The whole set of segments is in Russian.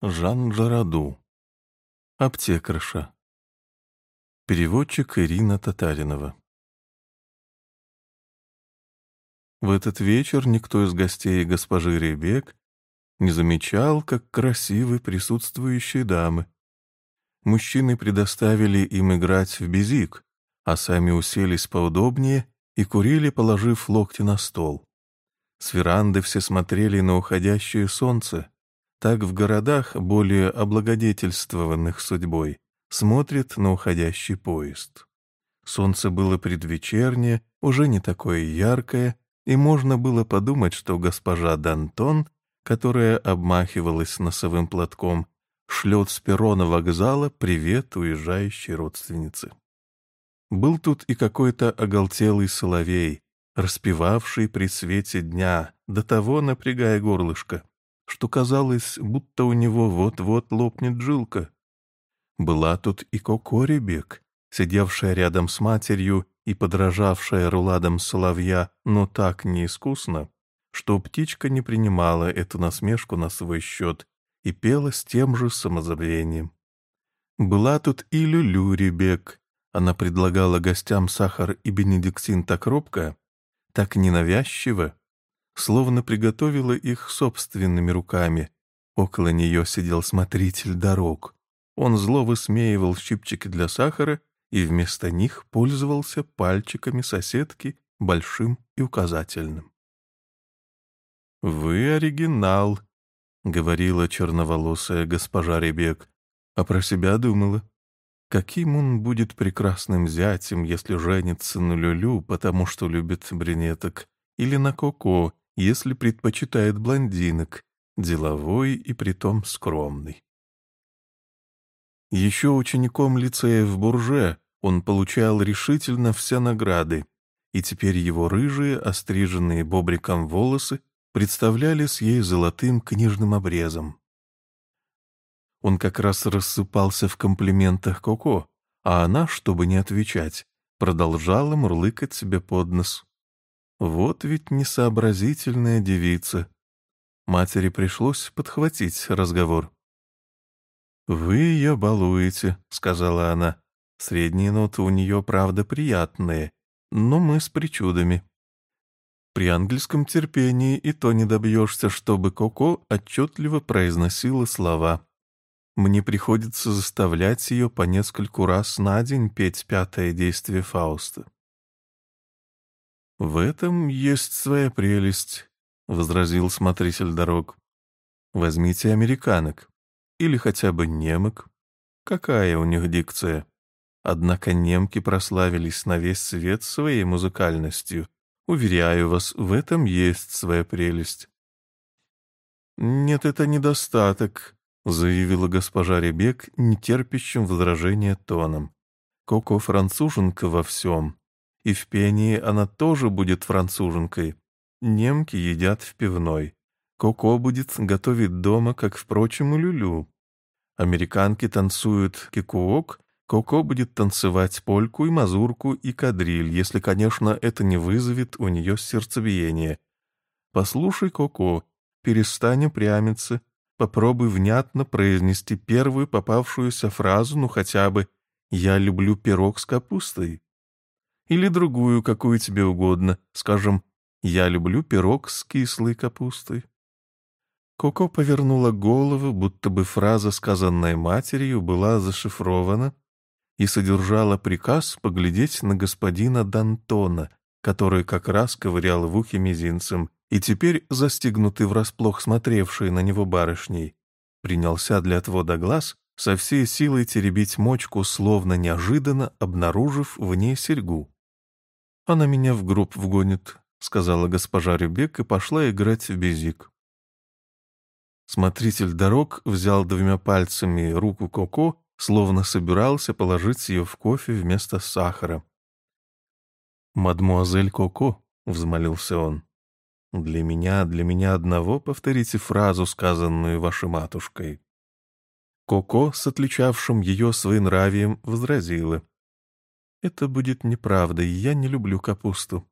Жан Жараду. Аптекарша. Переводчик Ирина Татаринова. В этот вечер никто из гостей госпожи Ребек не замечал, как красивы присутствующие дамы. Мужчины предоставили им играть в безик, а сами уселись поудобнее и курили, положив локти на стол. С веранды все смотрели на уходящее солнце, так в городах, более облагодетельствованных судьбой, смотрит на уходящий поезд. Солнце было предвечернее, уже не такое яркое, и можно было подумать, что госпожа Дантон, которая обмахивалась носовым платком, шлет с перрона вокзала привет уезжающей родственнице. Был тут и какой-то оголтелый соловей, распевавший при свете дня, до того напрягая горлышко, что казалось, будто у него вот-вот лопнет жилка. Была тут и Коко Ребек, сидевшая рядом с матерью и подражавшая руладам соловья, но так неискусно, что птичка не принимала эту насмешку на свой счет и пела с тем же самозабвением. Была тут и Люлю Ребек. Она предлагала гостям сахар и бенедиктин так робко, так ненавязчиво, словно приготовила их собственными руками. Около нее сидел смотритель дорог. Он зло высмеивал щипчики для сахара и вместо них пользовался пальчиками соседки, большим и указательным. «Вы оригинал», — говорила черноволосая госпожа Ребек, а про себя думала. Каким он будет прекрасным зятем, если женится на Люлю, потому что любит брюнеток, или на Коко, если предпочитает блондинок, деловой и притом скромный. Еще учеником лицея в Бурже он получал решительно все награды, и теперь его рыжие, остриженные бобриком волосы представляли с ей золотым книжным обрезом. Он как раз рассыпался в комплиментах Коко, а она, чтобы не отвечать, продолжала мурлыкать себе под нос. Вот ведь несообразительная девица. Матери пришлось подхватить разговор. «Вы ее балуете», — сказала она. «Средние ноты у нее, правда, приятные, но мы с причудами. При английском терпении и то не добьешься, чтобы Коко отчетливо произносила слова. Мне приходится заставлять ее по нескольку раз на день петь пятое действие Фауста. «В этом есть своя прелесть», — возразил смотритель дорог. «Возьмите американок. Или хотя бы немок. Какая у них дикция? Однако немки прославились на весь свет своей музыкальностью. Уверяю вас, в этом есть своя прелесть». «Нет, это недостаток», — заявила госпожа Ребек нетерпящим возражения тоном. «Коко француженка во всем, и в пении она тоже будет француженкой. Немки едят в пивной. Коко будет готовить дома, как, впрочем, и Люлю. Американки танцуют кикуок, Коко будет танцевать польку и мазурку и кадриль, если, конечно, это не вызовет у нее сердцебиение. Послушай, Коко, перестань упрямиться, попробуй внятно произнести первую попавшуюся фразу, ну хотя бы «Я люблю пирог с капустой». Или другую, какую тебе угодно. Скажем, «Я люблю пирог с кислой капустой». Коко повернула голову, будто бы фраза, сказанная матерью, была зашифрована и содержала приказ поглядеть на господина Д'Антона, который как раз ковырял в ухе мизинцем, и теперь, застигнутый врасплох смотревший на него барышней, принялся для отвода глаз со всей силой теребить мочку, словно неожиданно обнаружив в ней серьгу. «Она меня в гроб вгонит», — сказала госпожа Рюбек и пошла играть в безик. Смотритель дорог взял двумя пальцами руку Коко, словно собирался положить ее в кофе вместо сахара. «Мадмуазель Коко», — взмолился он, — «для меня, для меня одного повторите фразу, сказанную вашей матушкой». Коко, с отличавшим ее своенравием, возразила. Это будет неправда, и я не люблю капусту.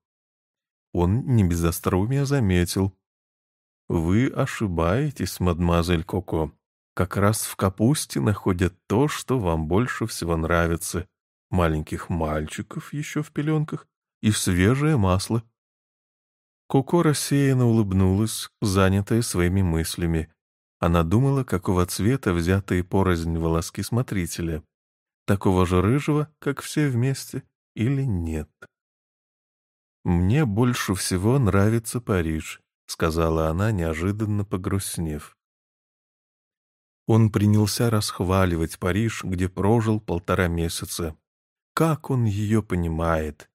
Он не без остроумия заметил. Вы ошибаетесь, мадемуазель Коко. как раз в капусте находят то, что вам больше всего нравится. Маленьких мальчиков еще в пеленках и свежее масло. Коко рассеянно улыбнулась, занятая своими мыслями. Она думала, какого цвета взятые порознь волоски смотрителя. Такого же рыжего, как все вместе, или нет? «Мне больше всего нравится Париж», — сказала она, неожиданно погрустнев. Он принялся расхваливать Париж, где прожил полтора месяца. Как он ее понимает?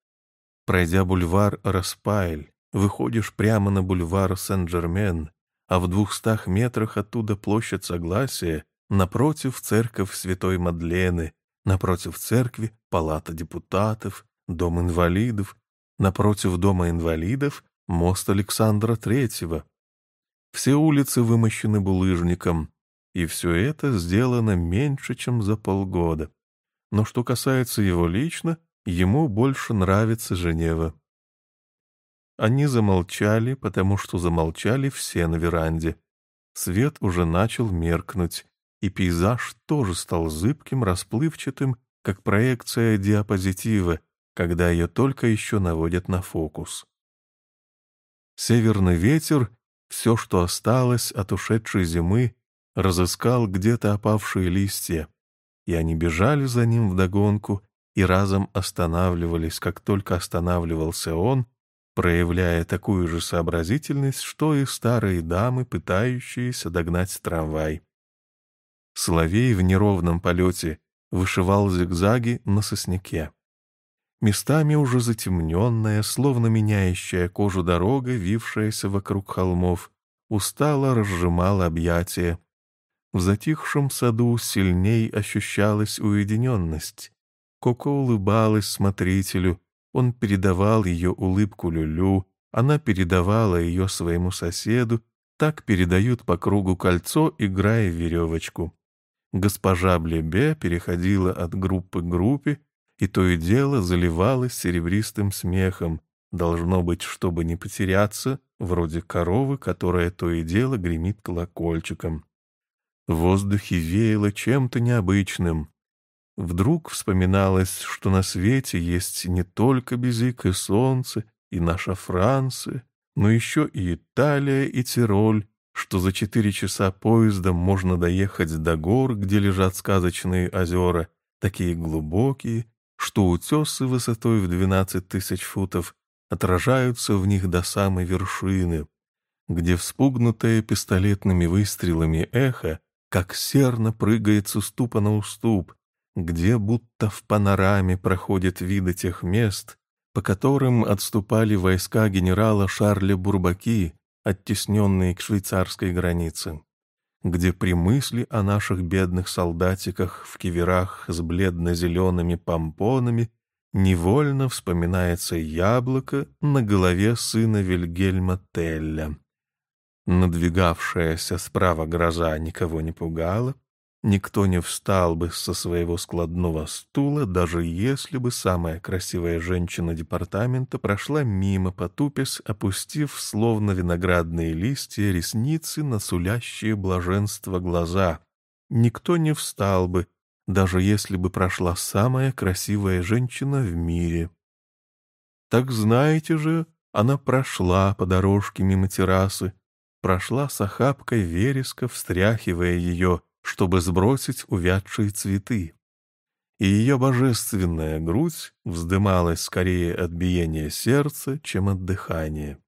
Пройдя бульвар Распайль, выходишь прямо на бульвар Сен-Жермен, а в двухстах метрах оттуда площадь Согласия, напротив церковь Святой Мадлены, напротив церкви палата депутатов, дом инвалидов, напротив дома инвалидов мост Александра Третьего. Все улицы вымощены булыжником, и все это сделано меньше, чем за полгода. Но что касается его лично, ему больше нравится Женева. Они замолчали, потому что замолчали все на веранде. Свет уже начал меркнуть, и пейзаж тоже стал зыбким, расплывчатым, как проекция диапозитива, когда ее только еще наводят на фокус. Северный ветер, все, что осталось от ушедшей зимы, разыскал где-то опавшие листья, и они бежали за ним вдогонку и разом останавливались, как только останавливался он, проявляя такую же сообразительность, что и старые дамы, пытающиеся догнать трамвай. Соловей в неровном полете вышивал зигзаги на сосняке. Местами уже затемненная, словно меняющая кожу дорога, вившаяся вокруг холмов, устало разжимала объятия, в затихшем саду сильней ощущалась уединенность. Коко улыбалась смотрителю, он передавал ее улыбку Люлю, она передавала ее своему соседу, так передают по кругу кольцо, играя в веревочку. Госпожа Блебе переходила от группы к группе, и то и дело заливалась серебристым смехом, должно быть, чтобы не потеряться, вроде коровы, которая то и дело гремит колокольчиком. В воздухе веяло чем-то необычным. Вдруг вспоминалось, что на свете есть не только Безик и Солнце, и наша Франция, но еще и Италия и Тироль, что за четыре часа поездом можно доехать до гор, где лежат сказочные озера, такие глубокие, что утесы высотой в двенадцать тысяч футов отражаются в них до самой вершины, где вспугнутое пистолетными выстрелами эхо как серно прыгает с уступа на уступ, где будто в панораме проходят виды тех мест, по которым отступали войска генерала Шарля Бурбаки, оттесненные к швейцарской границе, где при мысли о наших бедных солдатиках в киверах с бледно-зелеными помпонами невольно вспоминается яблоко на голове сына Вильгельма Телля. Надвигавшаяся справа гроза никого не пугала, никто не встал бы со своего складного стула, даже если бы самая красивая женщина департамента прошла мимо, потупясь, опустив, словно виноградные листья, ресницы на сулящие блаженство глаза. Никто не встал бы, даже если бы прошла самая красивая женщина в мире. Так знаете же, она прошла по дорожке мимо террасы, прошла с охапкой вереска, встряхивая ее, чтобы сбросить увядшие цветы. И ее божественная грудь вздымалась скорее от биения сердца, чем от дыхания.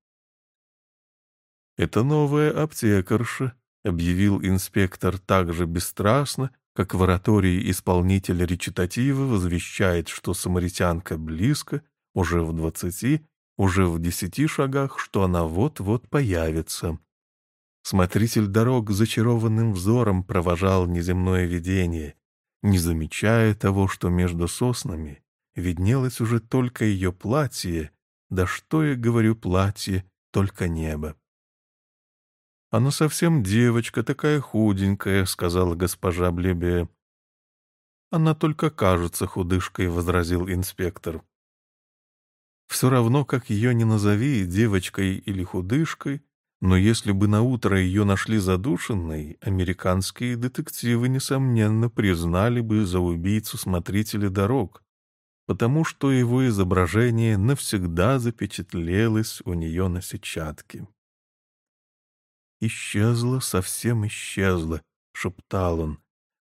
«Это новая аптекарша», — объявил инспектор так же бесстрастно, как в оратории исполнитель речитатива возвещает, что самаритянка близко, уже в двадцати, уже в десяти шагах, что она вот-вот появится. Смотритель дорог зачарованным взором провожал неземное видение, не замечая того, что между соснами виднелось уже только ее платье, да что я говорю платье, только небо. «Она совсем девочка, такая худенькая», — сказала госпожа Блебе. «Она только кажется худышкой», — возразил инспектор. «Все равно, как ее не назови, девочкой или худышкой, но если бы на утро ее нашли задушенной, американские детективы, несомненно, признали бы за убийцу смотрителя дорог, потому что его изображение навсегда запечатлелось у нее на сетчатке. «Исчезла, совсем исчезла», — шептал он,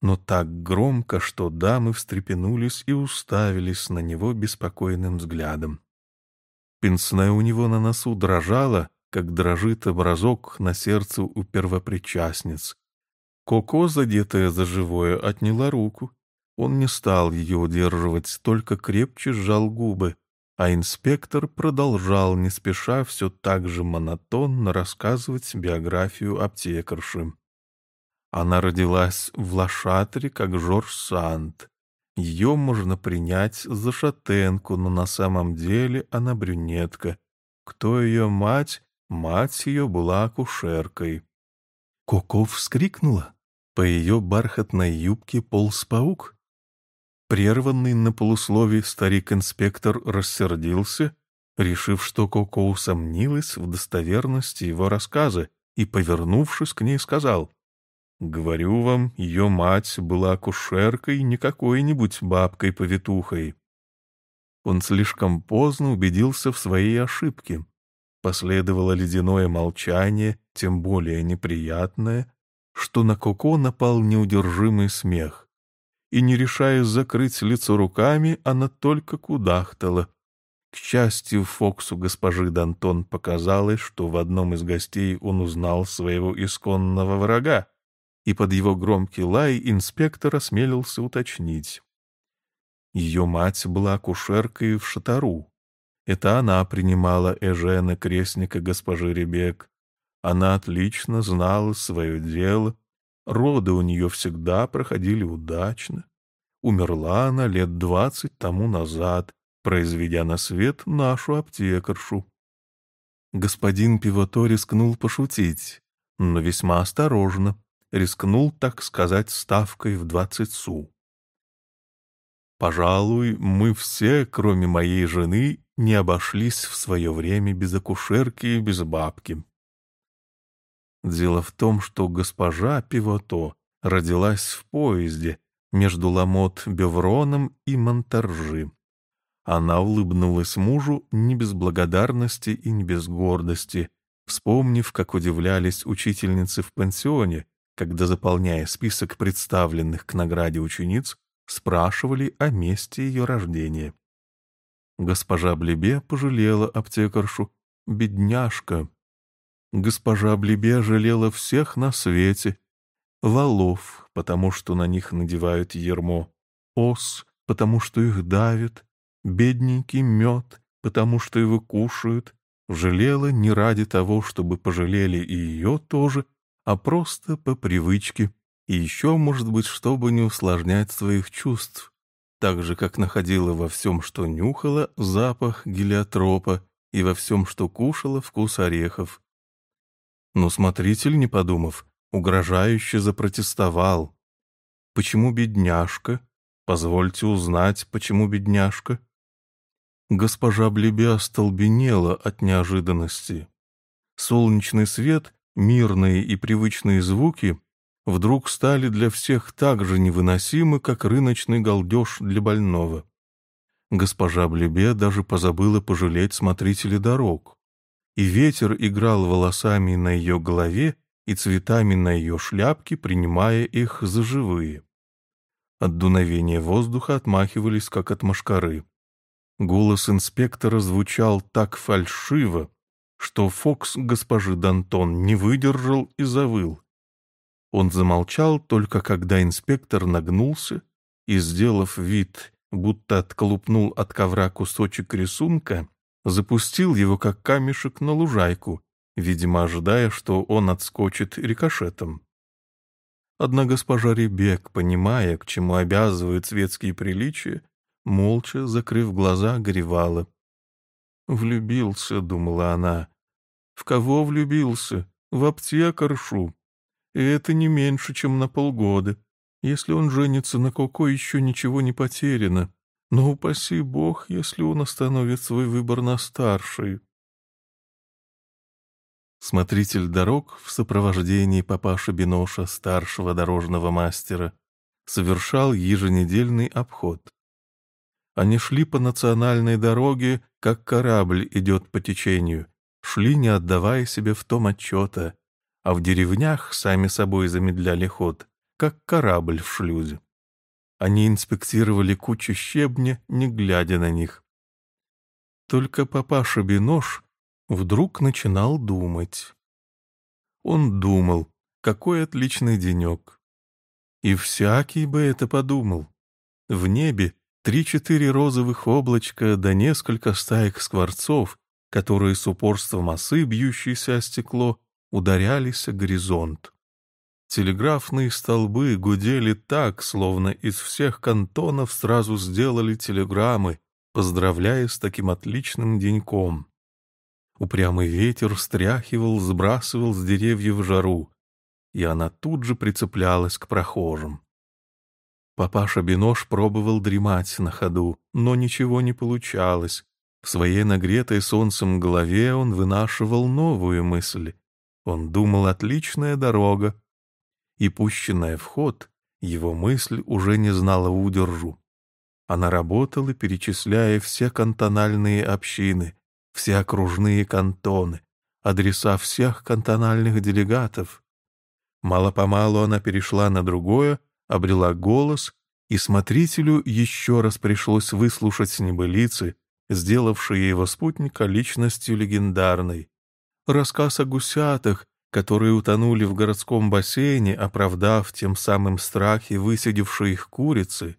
но так громко, что дамы встрепенулись и уставились на него беспокойным взглядом. Пенсне у него на носу дрожала, как дрожит образок на сердце у первопричастниц. Коко, задетая за живое, отняла руку. Он не стал ее удерживать, только крепче сжал губы, а инспектор продолжал, не спеша, все так же монотонно рассказывать биографию аптекарши. Она родилась в Лошатре, как Жорж Санд. Ее можно принять за шатенку, но на самом деле она брюнетка. Кто ее мать? Мать ее была акушеркой. Коко вскрикнула. По ее бархатной юбке полз паук. Прерванный на полуслове старик-инспектор рассердился, решив, что Коко усомнилась в достоверности его рассказа, и, повернувшись к ней, сказал, «Говорю вам, ее мать была акушеркой, не какой-нибудь бабкой-повитухой». Он слишком поздно убедился в своей ошибке. Последовало ледяное молчание, тем более неприятное, что на Коко напал неудержимый смех. И, не решаясь закрыть лицо руками, она только кудахтала. К счастью, Фоксу госпожи Д'Антон показалось, что в одном из гостей он узнал своего исконного врага, и под его громкий лай инспектор осмелился уточнить. Ее мать была акушеркой в Шатару, это она принимала Эжена, крестника госпожи Ребек. Она отлично знала свое дело, роды у нее всегда проходили удачно. Умерла она лет двадцать тому назад, произведя на свет нашу аптекаршу. Господин Пивото рискнул пошутить, но весьма осторожно, рискнул, так сказать, ставкой в двадцать су. Пожалуй, мы все, кроме моей жены, не обошлись в свое время без акушерки и без бабки. Дело в том, что госпожа Пивото родилась в поезде между Ламот-Бевроном и Монтаржи. Она улыбнулась мужу не без благодарности и не без гордости, вспомнив, как удивлялись учительницы в пансионе, когда, заполняя список представленных к награде учениц, спрашивали о месте ее рождения. Госпожа Блебе пожалела аптекаршу. Бедняжка. Госпожа Блебе жалела всех на свете. Волов, потому что на них надевают ермо. Ос, потому что их давят. Бедненький мед, потому что его кушают. Жалела не ради того, чтобы пожалели и ее тоже, а просто по привычке. И еще, может быть, чтобы не усложнять своих чувств так же, как находила во всем, что нюхала, запах гелиотропа и во всем, что кушала, вкус орехов. Но смотритель, не подумав, угрожающе запротестовал. «Почему бедняжка? Позвольте узнать, почему бедняжка?» Госпожа Блебе остолбенела от неожиданности. Солнечный свет, мирные и привычные звуки вдруг стали для всех так же невыносимы, как рыночный галдеж для больного. Госпожа Блебе даже позабыла пожалеть смотрителя дорог. И ветер играл волосами на ее голове и цветами на ее шляпке, принимая их за живые. От дуновения воздуха отмахивались, как от мошкары. Голос инспектора звучал так фальшиво, что Фокс госпожи Д'Антон не выдержал и завыл. Он замолчал только когда инспектор нагнулся и, сделав вид, будто отколупнул от ковра кусочек рисунка, запустил его как камешек на лужайку, видимо, ожидая, что он отскочит рикошетом. Одна госпожа Ребек, понимая, к чему обязывают светские приличия, молча, закрыв глаза, горевала. «Влюбился», — думала она. «В кого влюбился? В аптекаршу, и это не меньше, чем на полгода. Если он женится на Коко, еще ничего не потеряно. Но упаси бог, если он остановит свой выбор на старшей. Смотритель дорог в сопровождении папаши Биноша, старшего дорожного мастера, совершал еженедельный обход. Они шли по национальной дороге, как корабль идет по течению, шли, не отдавая себе в том отчета, а в деревнях сами собой замедляли ход, как корабль в шлюзе. Они инспектировали кучу щебня, не глядя на них. Только папаша Бинош вдруг начинал думать. Он думал, какой отличный денек. И всякий бы это подумал. В небе три-четыре розовых облачка да несколько стаек скворцов, которые с упорством осы, бьющиеся о стекло, ударялись о горизонт. Телеграфные столбы гудели так, словно из всех кантонов сразу сделали телеграммы, поздравляя с таким отличным деньком. Упрямый ветер встряхивал, сбрасывал с деревьев жару, и она тут же прицеплялась к прохожим. Папаша Бинош пробовал дремать на ходу, но ничего не получалось. В своей нагретой солнцем голове он вынашивал новую мысль. Он думал, отличная дорога. И пущенная в ход, его мысль уже не знала удержу. Она работала, перечисляя все кантональные общины, все окружные кантоны, адреса всех кантональных делегатов. Мало-помалу она перешла на другое, обрела голос, и смотрителю еще раз пришлось выслушать небылицы, сделавшие его спутника личностью легендарной. Рассказ о гусятах, которые утонули в городском бассейне, оправдав тем самым страхи высидевшие их курицы,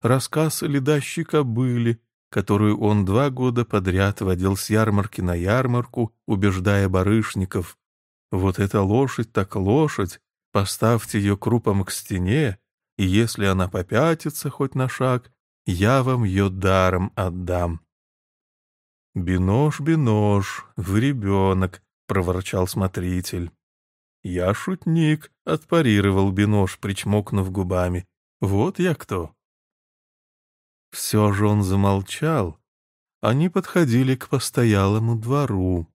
рассказ о ледащей кобыле, которую он два года подряд водил с ярмарки на ярмарку, убеждая барышников. Вот эта лошадь так лошадь, поставьте ее крупом к стене, и если она попятится хоть на шаг, я вам ее даром отдам. «Бинош, бинош, вы ребенок», — проворчал смотритель. «Я шутник», — отпарировал бинош, причмокнув губами. «Вот я кто». Все же он замолчал. Они подходили к постоялому двору.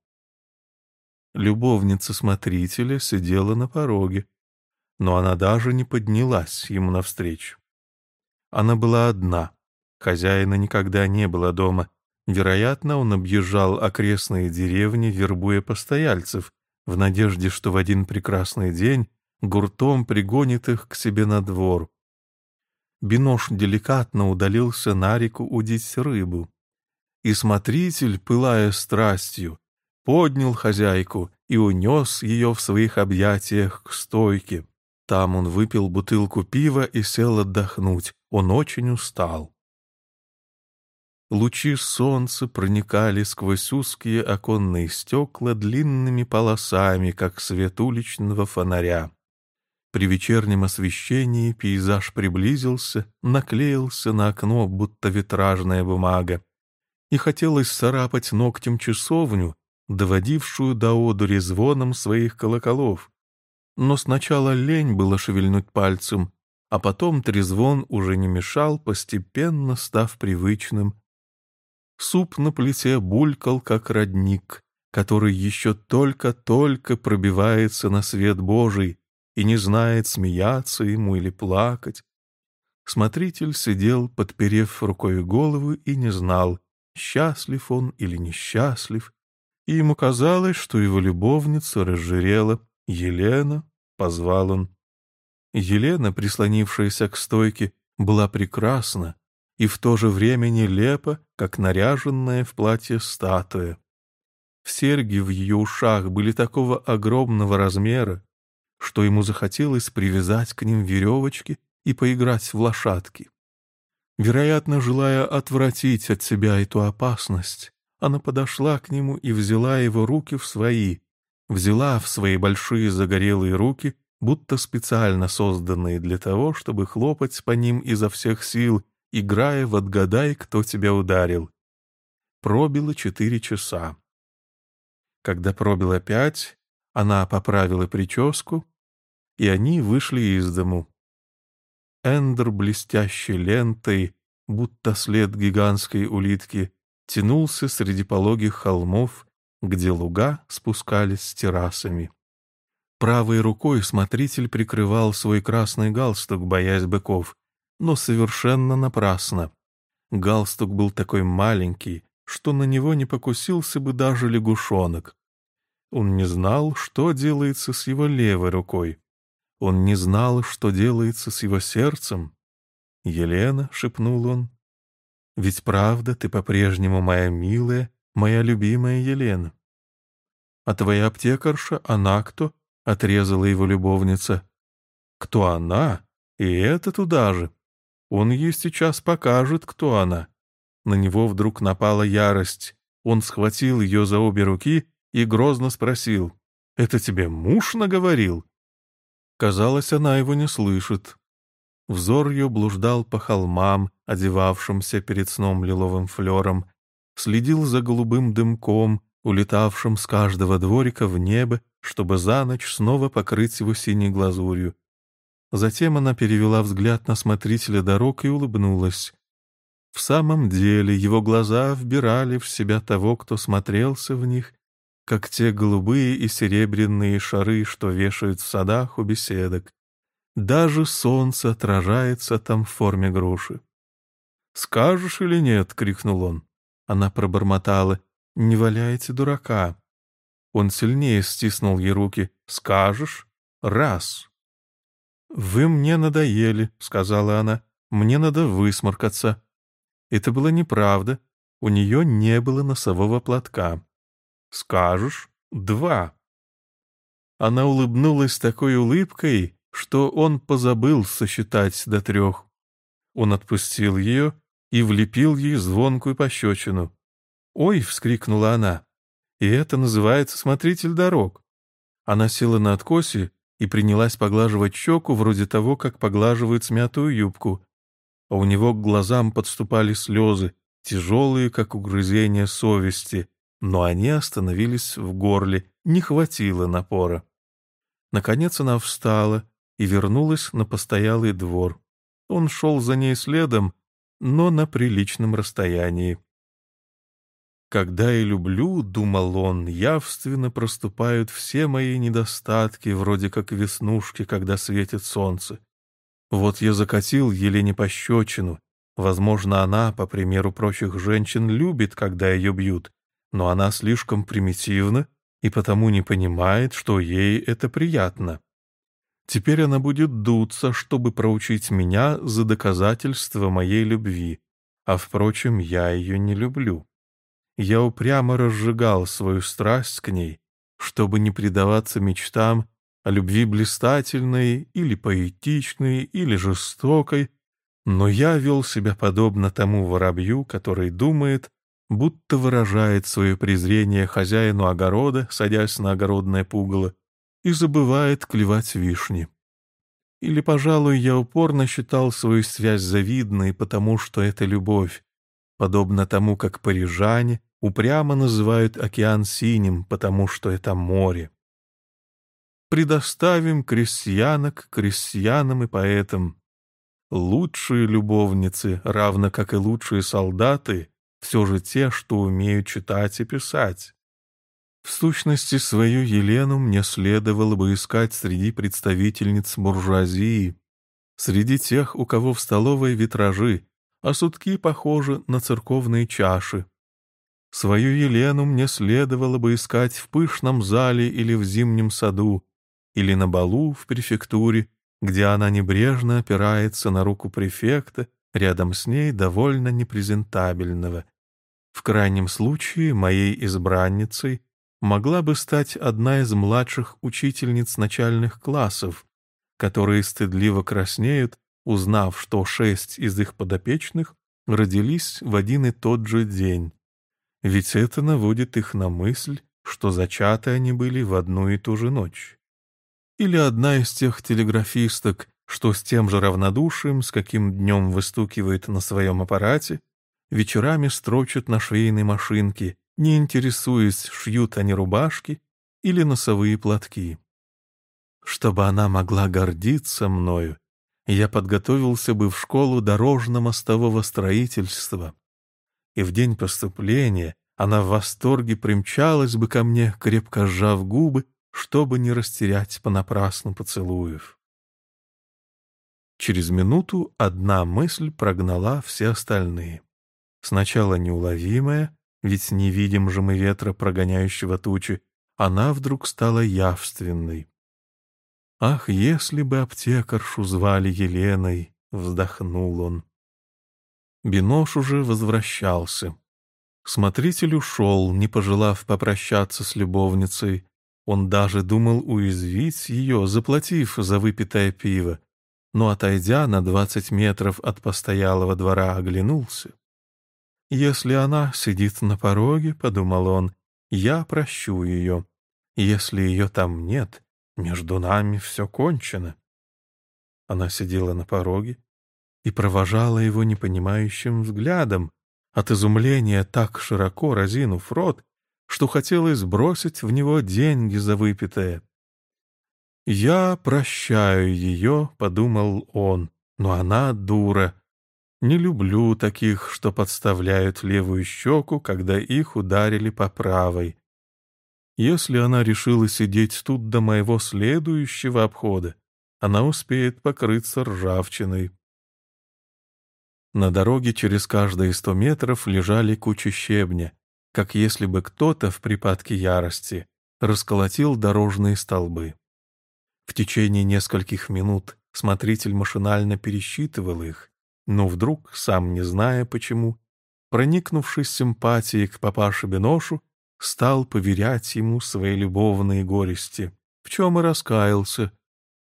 Любовница смотрителя сидела на пороге, но она даже не поднялась ему навстречу. Она была одна, хозяина никогда не было дома. Вероятно, он объезжал окрестные деревни, вербуя постояльцев, в надежде, что в один прекрасный день гуртом пригонит их к себе на двор. Бинош деликатно удалился на реку удить рыбу. И смотритель, пылая страстью, поднял хозяйку и унес ее в своих объятиях к стойке. Там он выпил бутылку пива и сел отдохнуть. Он очень устал. Лучи солнца проникали сквозь узкие оконные стекла длинными полосами, как свет уличного фонаря. При вечернем освещении пейзаж приблизился, наклеился на окно, будто витражная бумага, и хотелось царапать ногтем часовню, доводившую до одури звоном своих колоколов. Но сначала лень было шевельнуть пальцем, а потом трезвон уже не мешал, постепенно став привычным. Суп на плите булькал, как родник, который еще только-только пробивается на свет Божий, и не знает, смеяться ему или плакать. Смотритель сидел, подперев рукой голову, и не знал, счастлив он или несчастлив, и ему казалось, что его любовница разжирела. «Елена», — позвал он. Елена, прислонившаяся к стойке, была прекрасна и в то же время нелепа, как наряженная в платье статуя. Серьги в ее ушах были такого огромного размера, что ему захотелось привязать к ним веревочки и поиграть в лошадки. Вероятно, желая отвратить от себя эту опасность, она подошла к нему и взяла его руки в свои, взяла в свои большие загорелые руки, будто специально созданные для того, чтобы хлопать по ним изо всех сил, играя в «Отгадай, кто тебя ударил». Пробило четыре часа. Когда пробило пять, она поправила прическу, и они вышли из дому. Эндер блестящей лентой, будто след гигантской улитки, тянулся среди пологих холмов где луга спускались с террасами. Правой рукой смотритель прикрывал свой красный галстук, боясь быков, но совершенно напрасно. Галстук был такой маленький, что на него не покусился бы даже лягушонок. Он не знал, что делается с его левой рукой. Он не знал, что делается с его сердцем. «Елена», — шепнул он, — «ведь правда ты по-прежнему моя милая, моя любимая Елена». «А твоя аптекарша, она кто?» — отрезала его любовница. «Кто она? И это туда же. Он ей сейчас покажет, кто она». На него вдруг напала ярость. Он схватил ее за обе руки и грозно спросил. «Это тебе муж наговорил?» Казалось, она его не слышит. Взор ее блуждал по холмам, одевавшимся перед сном лиловым флером, следил за голубым дымком, улетавшим с каждого дворика в небо, чтобы за ночь снова покрыть его синей глазурью. Затем она перевела взгляд на смотрителя дорог и улыбнулась. В самом деле его глаза вбирали в себя того, кто смотрелся в них, как те голубые и серебряные шары, что вешают в садах у беседок. Даже солнце отражается там в форме груши. «Скажешь или нет?» — крикнул он. Она пробормотала. «Не валяйте дурака». Он сильнее стиснул ей руки. «Скажешь? Раз». «Вы мне надоели», — сказала она. «Мне надо высморкаться». Это было неправда. У нее не было носового платка. Скажешь — два. Она улыбнулась такой улыбкой, что он позабыл сосчитать до трех. Он отпустил ее и влепил ей звонкую пощечину. «Ой!» — вскрикнула она. «И это называется смотритель дорог». Она села на откосе и принялась поглаживать щеку, вроде того, как поглаживают смятую юбку. А у него к глазам подступали слезы, тяжелые, как угрызение совести, но они остановились в горле, не хватило напора. Наконец она встала и вернулась на постоялый двор. Он шел за ней следом, но на приличном расстоянии. «Когда я люблю, — думал он, — явственно проступают все мои недостатки, вроде как веснушки, когда светит солнце. Вот я закатил Елене пощечину. Возможно, она, по примеру прочих женщин, любит, когда ее бьют, но она слишком примитивна и потому не понимает, что ей это приятно. Теперь она будет дуться, чтобы проучить меня за доказательство моей любви, а, впрочем, я ее не люблю. Я упрямо разжигал свою страсть к ней, чтобы не предаваться мечтам о любви блистательной или поэтичной, или жестокой, но я вел себя подобно тому воробью, который думает, будто выражает свое презрение хозяину огорода, садясь на огородное пугало, и забывает клевать вишни. Или, пожалуй, я упорно считал свою связь завидной, потому что это любовь, подобно тому, как парижане упрямо называют океан синим, потому что это море. Предоставим крестьянок крестьянам и поэтам. Лучшие любовницы, равно как и лучшие солдаты, все же те, что умеют читать и писать. В сущности, свою Елену мне следовало бы искать среди представительниц буржуазии, среди тех, у кого в столовой витражи, а сутки похожи на церковные чаши. Свою Елену мне следовало бы искать в пышном зале или в зимнем саду, или на балу в префектуре, где она небрежно опирается на руку префекта рядом с ней довольно непрезентабельного. В крайнем случае моей избранницей могла бы стать одна из младших учительниц начальных классов, которые стыдливо краснеют, узнав, что шесть из их подопечных родились в один и тот же день. Ведь это наводит их на мысль, что зачаты они были в одну и ту же ночь. Или одна из тех телеграфисток, что с тем же равнодушием, с каким днем выстукивает на своем аппарате, вечерами строчат на швейной машинке, не интересуясь, шьют они рубашки или носовые платки. Чтобы она могла гордиться мною, я подготовился бы в школу дорожно-мостового строительства. И в день поступления она в восторге примчалась бы ко мне, крепко сжав губы, чтобы не растерять понапрасну поцелуев. Через минуту одна мысль прогнала все остальные. Сначала неуловимая, ведь не видим же мы ветра, прогоняющего тучи, она вдруг стала явственной. «Ах, если бы аптекаршу звали Еленой!» — вздохнул он. Бинош уже возвращался. Смотритель ушел, не пожелав попрощаться с любовницей. Он даже думал уязвить ее, заплатив за выпитое пиво, но, отойдя на двадцать метров от постоялого двора, оглянулся. «Если она сидит на пороге, — подумал он, — я прощу ее. Если ее там нет, между нами все кончено». Она сидела на пороге и провожала его непонимающим взглядом, от изумления так широко разинув рот, что хотелось бросить в него деньги за выпитое. «Я прощаю ее», — подумал он, — «но она дура. Не люблю таких, что подставляют левую щеку, когда их ударили по правой. Если она решила сидеть тут до моего следующего обхода, она успеет покрыться ржавчиной». На дороге через каждые сто метров лежали кучи щебня, как если бы кто-то в припадке ярости расколотил дорожные столбы. В течение нескольких минут смотритель машинально пересчитывал их, но вдруг, сам не зная почему, проникнувшись симпатией к папаше Беношу, стал поверять ему свои любовные горести, в чем и раскаялся.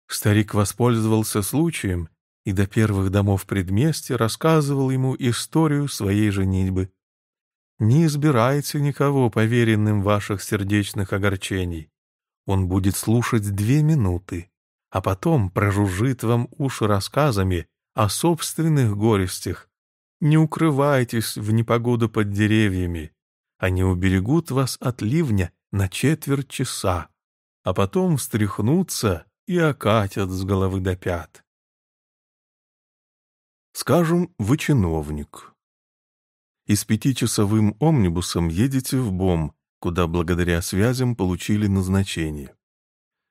Старик воспользовался случаем и до первых домов предместья рассказывал ему историю своей женитьбы. «Не избирайте никого поверенным ваших сердечных огорчений. Он будет слушать две минуты, а потом прожужжит вам уши рассказами о собственных горестях. Не укрывайтесь в непогоду под деревьями. Они уберегут вас от ливня на четверть часа, а потом встряхнутся и окатят с головы до пят. Скажем, вы чиновник. И с пятичасовым омнибусом едете в БОМ, куда благодаря связям получили назначение.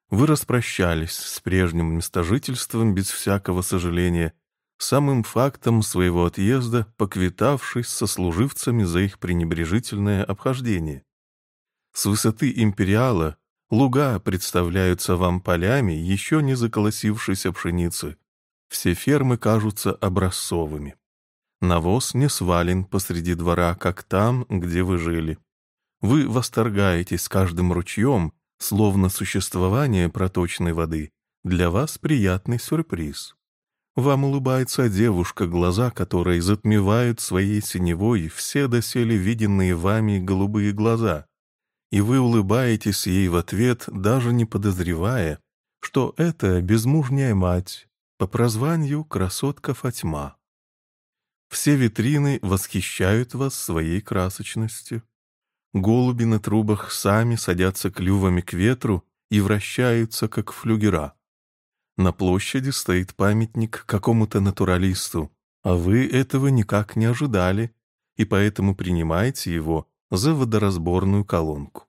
Вы распрощались с прежним местожительством без всякого сожаления, самым фактом своего отъезда поквитавшись со служивцами за их пренебрежительное обхождение. С высоты империала луга представляются вам полями еще не заколосившейся пшеницы. Все фермы кажутся образцовыми. Навоз не свален посреди двора, как там, где вы жили. Вы восторгаетесь каждым ручьем, словно существование проточной воды для вас приятный сюрприз. Вам улыбается девушка, глаза которой затмевают своей синевой все доселе виденные вами голубые глаза, и вы улыбаетесь ей в ответ, даже не подозревая, что это безмужняя мать, по прозванию красотка Фатьма. Все витрины восхищают вас своей красочностью. Голуби на трубах сами садятся клювами к ветру и вращаются, как флюгера. На площади стоит памятник какому-то натуралисту, а вы этого никак не ожидали, и поэтому принимаете его за водоразборную колонку.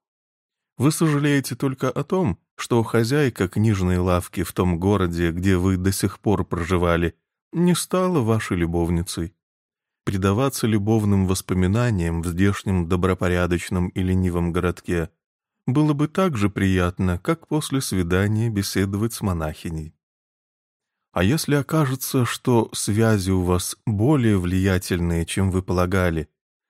Вы сожалеете только о том, что хозяйка книжной лавки в том городе, где вы до сих пор проживали, не стала вашей любовницей, предаваться любовным воспоминаниям в здешнем добропорядочном и ленивом городке было бы так же приятно, как после свидания беседовать с монахиней. А если окажется, что связи у вас более влиятельные, чем вы полагали,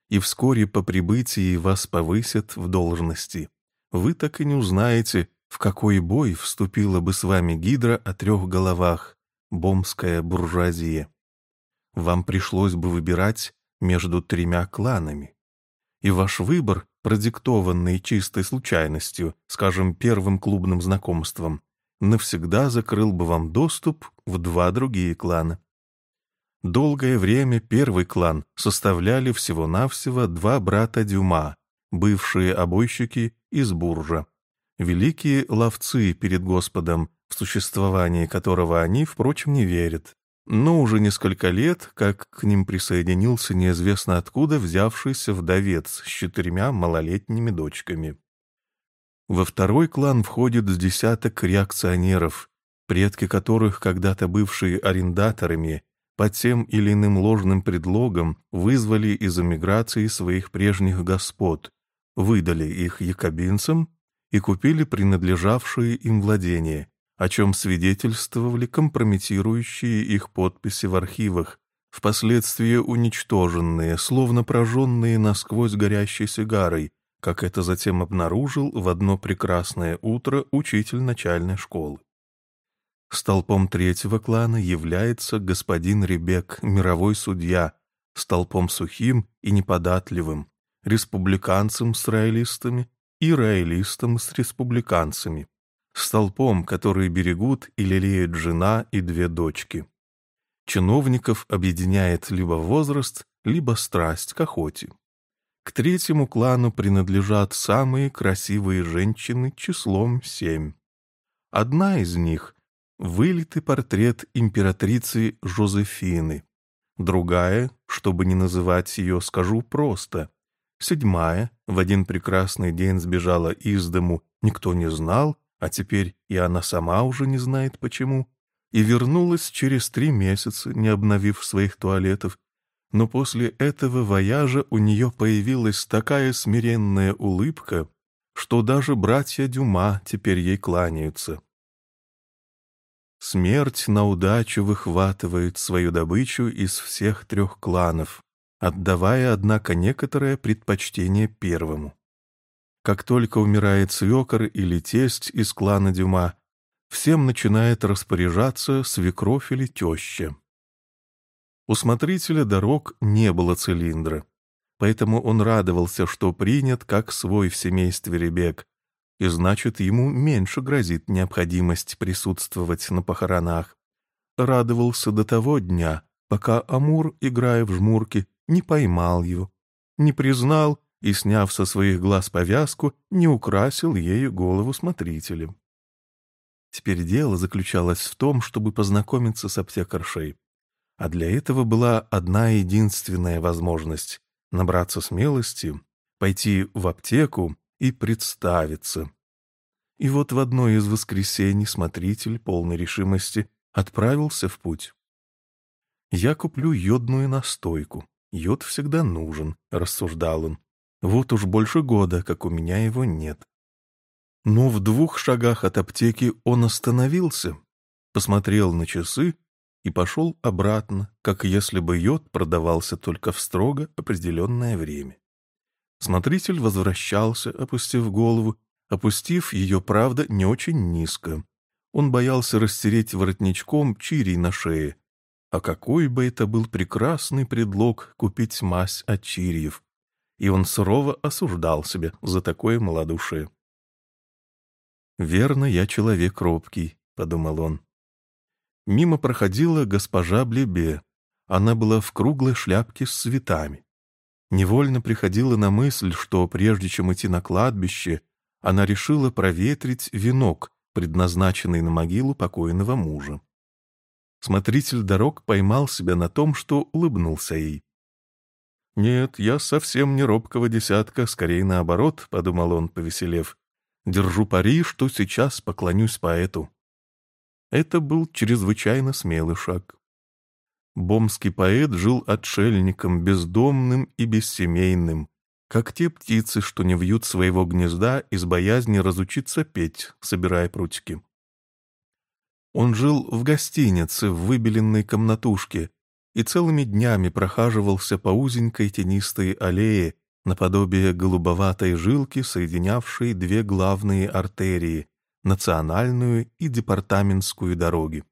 и вскоре по прибытии вас повысят в должности, вы так и не узнаете, в какой бой вступила бы с вами гидра о трех головах, бомская буржуазия вам пришлось бы выбирать между тремя кланами. И ваш выбор, продиктованный чистой случайностью, скажем, первым клубным знакомством, навсегда закрыл бы вам доступ в два другие клана. Долгое время первый клан составляли всего-навсего два брата Дюма, бывшие обойщики из Буржа, великие ловцы перед Господом, в существование которого они, впрочем, не верят. но уже несколько лет, как к ним присоединился неизвестно откуда взявшийся вдовец с четырьмя малолетними дочками. Во второй клан входит с десяток реакционеров, предки которых, когда-то бывшие арендаторами, под тем или иным ложным предлогом вызвали из эмиграции своих прежних господ, выдали их якобинцам и купили принадлежавшие им владения, о чем свидетельствовали компрометирующие их подписи в архивах, впоследствии уничтоженные, словно прожженные насквозь горящей сигарой, как это затем обнаружил в одно прекрасное утро учитель начальной школы. Столпом третьего клана является господин Ребек, мировой судья, столпом сухим и неподатливым, республиканцем с роялистами и роялистом с республиканцами, столпом, который берегут и лелеют жена и две дочки. Чиновников объединяет либо возраст, либо страсть к охоте. К третьему клану принадлежат самые красивые женщины числом семь. Одна из них вылитый портрет императрицы Жозефины. Другая, чтобы не называть ее, скажу просто. Седьмая, в один прекрасный день сбежала из дому, никто не знал, а теперь и она сама уже не знает почему, и вернулась через три месяца, не обновив своих туалетов. Но после этого вояжа у нее появилась такая смиренная улыбка, что даже братья Дюма теперь ей кланяются. Смерть на удачу выхватывает свою добычу из всех трех кланов, отдавая, однако, некоторое предпочтение первому. Как только умирает свекор или тесть из клана Дюма, всем начинает распоряжаться свекровь или теща. У смотрителя дорог не было цилиндра, поэтому он радовался, что принят как свой в семействе Ребек, и значит, ему меньше грозит необходимость присутствовать на похоронах. Радовался до того дня, пока Амур, играя в жмурки, не поймал его, не признал и, сняв со своих глаз повязку, не украсил ею голову смотрителем. Теперь дело заключалось в том, чтобы познакомиться с аптекаршей. А для этого была одна единственная возможность — набраться смелости, пойти в аптеку и представиться. И вот в одно из воскресений смотритель, полной решимости, отправился в путь. «Я куплю йодную настойку. Йод всегда нужен», — рассуждал он. «Вот уж больше года, как у меня его нет». Но в двух шагах от аптеки он остановился, посмотрел на часы и пошел обратно, как если бы йод продавался только в строго определенное время. Смотритель возвращался, опустив голову, опустив ее, правда, не очень низко. Он боялся растереть воротничком чирий на шее. А какой бы это был прекрасный предлог купить мазь от чирьев. И он сурово осуждал себя за такое малодушие. «Верно, я человек робкий», — подумал он. Мимо проходила госпожа Блебе. Она была в круглой шляпке с цветами невольно приходила на мысль, что прежде чем идти на кладбище, она решила проветрить венок, предназначенный на могилу покойного мужа. Смотритель дорог поймал себя на том, что улыбнулся ей. «Нет, я совсем не робкого десятка, скорее наоборот», — подумал он, повеселев. «Держу пари, что сейчас поклонюсь поэту». Это был чрезвычайно смелый шаг. Бомский поэт жил отшельником, бездомным и бессемейным, как те птицы, что не вьют своего гнезда из боязни разучиться петь, собирая прутики. Он жил в гостинице в выбеленной комнатушке и целыми днями прохаживался по узенькой тенистой аллее наподобие голубоватой жилки, соединявшей две главные артерии — национальную и департаментскую дороги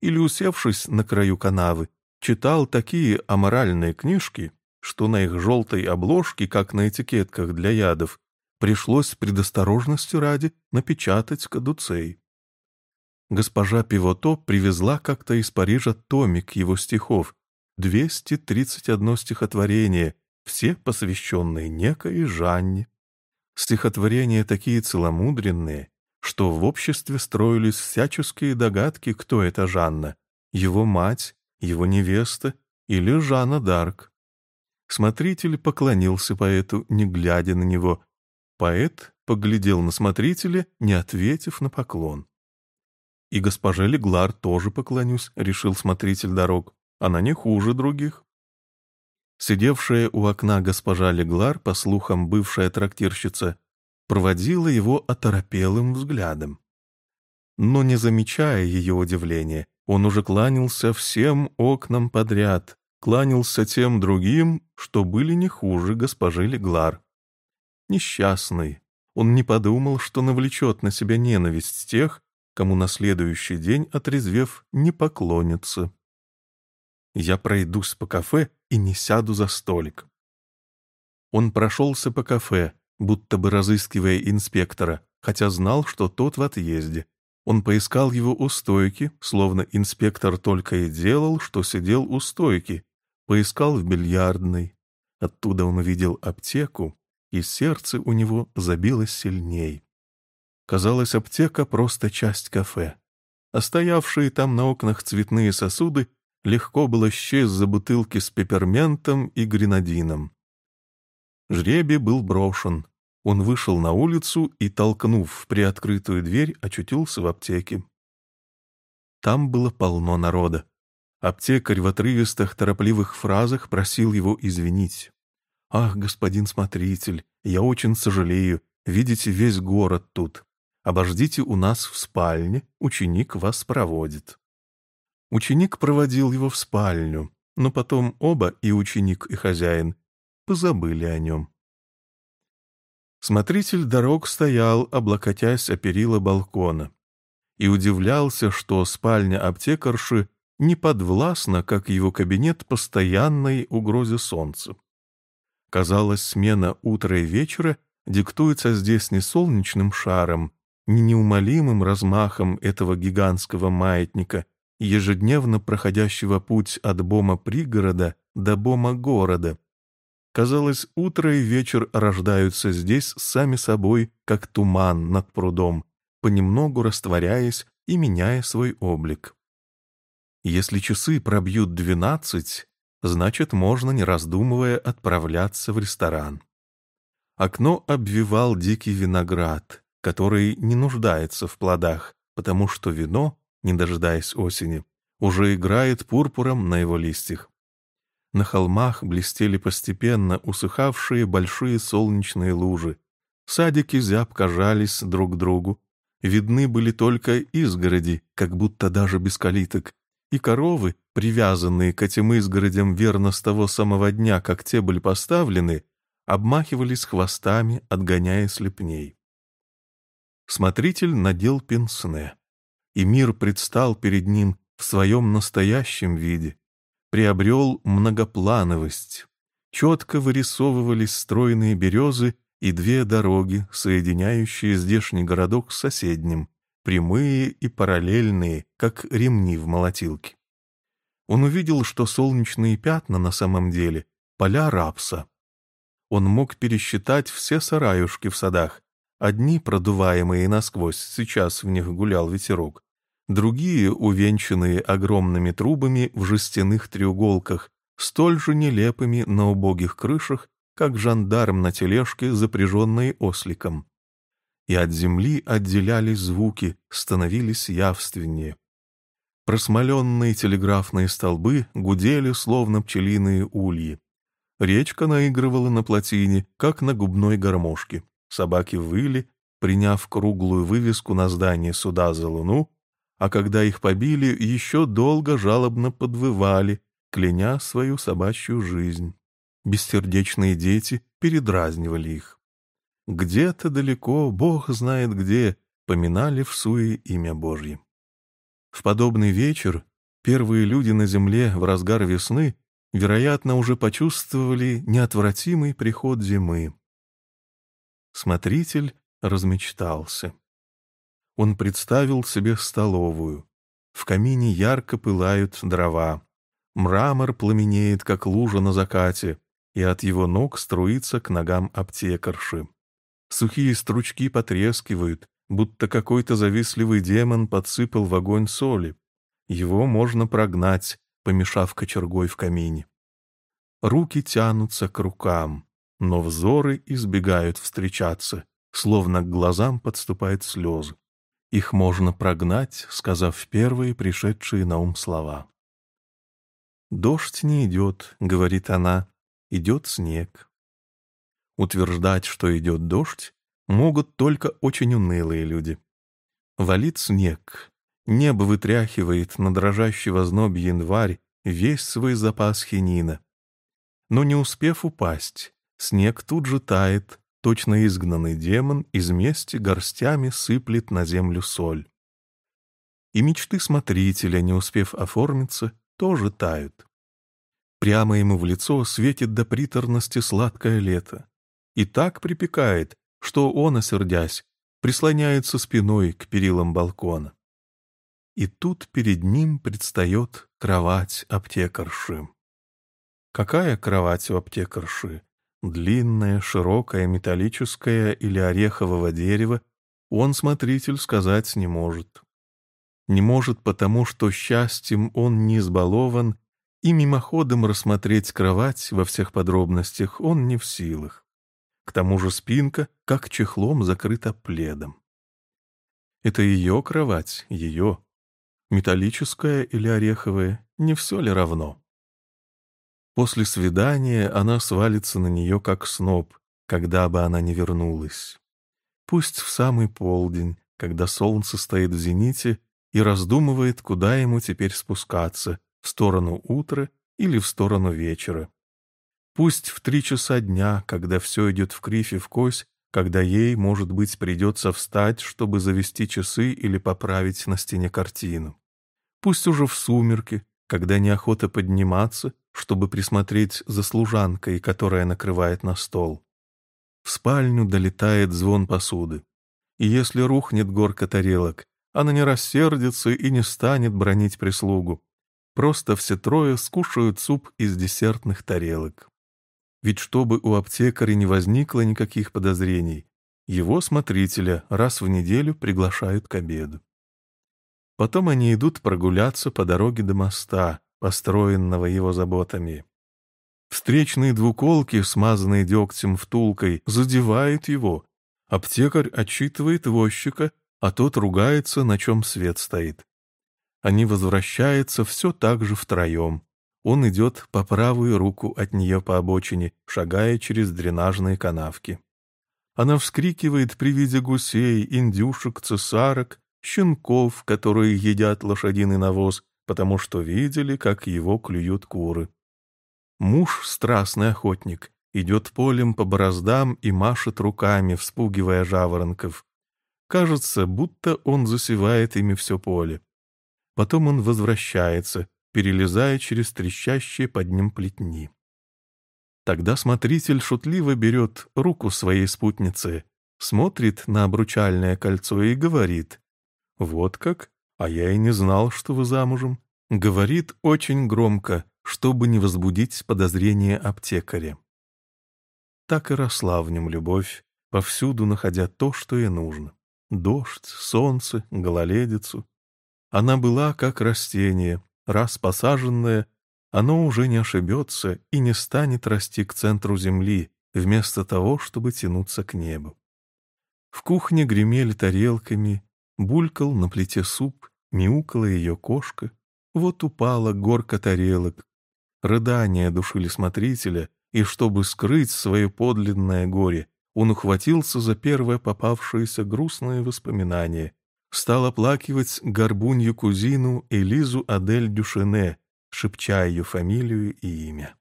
или, усевшись на краю канавы, читал такие аморальные книжки, что на их желтой обложке, как на этикетках для ядов, пришлось предосторожности ради напечатать кадуцей. Госпожа Пивото привезла как-то из Парижа томик его стихов, 231 стихотворение, все посвященные некой Жанне. Стихотворения такие целомудренные, что в обществе строились всяческие догадки, кто это Жанна, его мать его невеста или Жанна Дарк. Смотритель поклонился поэту, не глядя на него. Поэт поглядел на смотрителя, не ответив на поклон. «И госпоже Леглар тоже поклонюсь», — решил смотритель дорог. «Она не хуже других». Сидевшая у окна госпожа Леглар, по слухам бывшая трактирщица, проводила его оторопелым взглядом. Но не замечая ее удивления, он уже кланялся всем окнам подряд, кланялся тем другим, что были не хуже госпожи Леглар. Несчастный, он не подумал, что навлечет на себя ненависть тех, кому на следующий день, отрезвев, не поклонится. Я пройдусь по кафе и не сяду за столик. Он прошелся по кафе, будто бы разыскивая инспектора, хотя знал, что тот в отъезде. Он поискал его у стойки, словно инспектор только и делал, что сидел у стойки, поискал в бильярдной. Оттуда он увидел аптеку, и сердце у него забилось сильней. Казалось, аптека — просто часть кафе. А там на окнах цветные сосуды легко было счесть за бутылки с пепперментом и гренадином. Жребий был брошен. Он вышел на улицу и, толкнув приоткрытую дверь, очутился в аптеке. Там было полно народа. Аптекарь в отрывистых, торопливых фразах просил его извинить. «Ах, господин смотритель, я очень сожалею, видите весь город тут. Обождите у нас в спальне, ученик вас проводит». Ученик проводил его в спальню, но потом оба, и ученик, и хозяин, позабыли о нем. Смотритель дорог стоял, облокотясь о перила балкона, и удивлялся, что спальня аптекарши не подвластна, как его кабинет, постоянной угрозе солнца. Казалось, смена утра и вечера диктуется здесь не солнечным шаром, неумолимым размахом этого гигантского маятника, ежедневно проходящего путь от бома пригорода до бома города. Казалось, утро и вечер рождаются здесь сами собой, как туман над прудом, понемногу растворяясь и меняя свой облик. Если часы пробьют двенадцать, значит, можно, не раздумывая, отправляться в ресторан. Окно обвивал дикий виноград, который не нуждается в плодах, потому что вино, не дожидаясь осени, уже играет пурпуром на его листьях. На холмах блестели постепенно усыхавшие большие солнечные лужи. Садики зябко жались друг к другу. Видны были только изгороди, как будто даже без калиток, и коровы, привязанные к этим изгородям верно с того самого дня, как те были поставлены, обмахивались хвостами, отгоняя слепней. Смотритель надел пенсне, и мир предстал перед ним в своем настоящем виде, приобрел многоплановость. Четко вырисовывались стройные березы и две дороги, соединяющие здешний городок с соседним, прямые и параллельные, как ремни в молотилке. Он увидел, что солнечные пятна на самом деле — поля рапса. Он мог пересчитать все сараюшки в садах. Одни, продуваемые насквозь, сейчас в них гулял ветерок, другие, увенчанные огромными трубами в жестяных треуголках, столь же нелепыми на убогих крышах, как жандарм на тележке, запряженной осликом и от земли отделялись звуки, становились явственнее. Просмоленные телеграфные столбы гудели, словно пчелиные ульи. Речка наигрывала на плотине, как на губной гармошке. Собаки выли, приняв круглую вывеску на здании суда за луну, а когда их побили, еще долго жалобно подвывали, кляня свою собачью жизнь. Бессердечные дети передразнивали их. Где-то далеко, Бог знает где, поминали в суе имя Божье. В подобный вечер первые люди на земле в разгар весны, вероятно, уже почувствовали неотвратимый приход зимы. Смотритель размечтался. Он представил себе столовую. В камине ярко пылают дрова. Мрамор пламенеет, как лужа на закате, и от его ног струится к ногам аптекарши. Сухие стручки потрескивают, будто какой-то завистливый демон подсыпал в огонь соли. Его можно прогнать, помешав кочергой в камине. Руки тянутся к рукам, но взоры избегают встречаться, словно к глазам подступают слезы. Их можно прогнать, сказав первые пришедшие на ум слова. «Дождь не идет», — говорит она, — «идет снег». Утверждать, что идет дождь, могут только очень унылые люди. Валит снег, небо вытряхивает на дрожащий возноб январь весь свой запас хинина. Но не успев упасть, снег тут же тает, точно изгнанный демон из мести горстями сыплет на землю соль. И мечты смотрителя, не успев оформиться, тоже тают. Прямо ему в лицо светит до приторности сладкое лето. И так припекает, что он, осердясь, прислоняется спиной к перилам балкона. И тут перед ним предстает кровать аптекарши. Какая кровать у аптекарши? Длинная, широкая, металлическая или орехового дерева, он, смотритель, сказать не может. Не может потому, что счастьем он не избалован, и мимоходом рассмотреть кровать во всех подробностях он не в силах. К тому же спинка, как чехлом, закрыта пледом. Это ее кровать, ее. Металлическая или ореховая, не все ли равно? После свидания она свалится на нее, как сноб, когда бы она не вернулась. Пусть в самый полдень, когда солнце стоит в зените и раздумывает, куда ему теперь спускаться, в сторону утра или в сторону вечера. Пусть в три часа дня, когда все идет в кривь и в кось, когда ей, может быть, придется встать, чтобы завести часы или поправить на стене картину. Пусть уже в сумерки, когда неохота подниматься, чтобы присмотреть за служанкой, которая накрывает на стол. В спальню долетает звон посуды. И если рухнет горка тарелок, она не рассердится и не станет бронить прислугу. Просто все трое скушают суп из десертных тарелок. Ведь чтобы у аптекаря не возникло никаких подозрений, его смотрителя раз в неделю приглашают к обеду. Потом они идут прогуляться по дороге до моста, построенного его заботами. Встречные двуколки, смазанные дегтем втулкой, задевают его. Аптекарь отчитывает возчика, а тот ругается, на чем свет стоит. Они возвращаются все так же втроем. Он идет по правую руку от нее по обочине, шагая через дренажные канавки. Она вскрикивает при виде гусей, индюшек, цесарок, щенков, которые едят лошадиный навоз, потому что видели, как его клюют куры. Муж, страстный охотник, идет полем по бороздам и машет руками, вспугивая жаворонков. Кажется, будто он засевает ими все поле. Потом он возвращается, перелезая через трещащие под ним плетни. Тогда смотритель шутливо берет руку своей спутницы, смотрит на обручальное кольцо и говорит, «Вот как? «А я и не знал, что вы замужем», — говорит очень громко, чтобы не возбудить подозрения аптекаря. Так и росла в нем любовь, повсюду находя то, что ей нужно. Дождь, солнце, гололедицу. Она была как растение, раз посаженное, оно уже не ошибется и не станет расти к центру земли, вместо того, чтобы тянуться к небу. В кухне гремели тарелками, булькал на плите суп, мяукала ее кошка, вот упала горка тарелок. Рыдания душили смотрителя, и чтобы скрыть свое подлинное горе, он ухватился за первое попавшееся грустное воспоминание, стал оплакивать горбунью кузину Элизу Адель Дюшене, шепча ее фамилию и имя.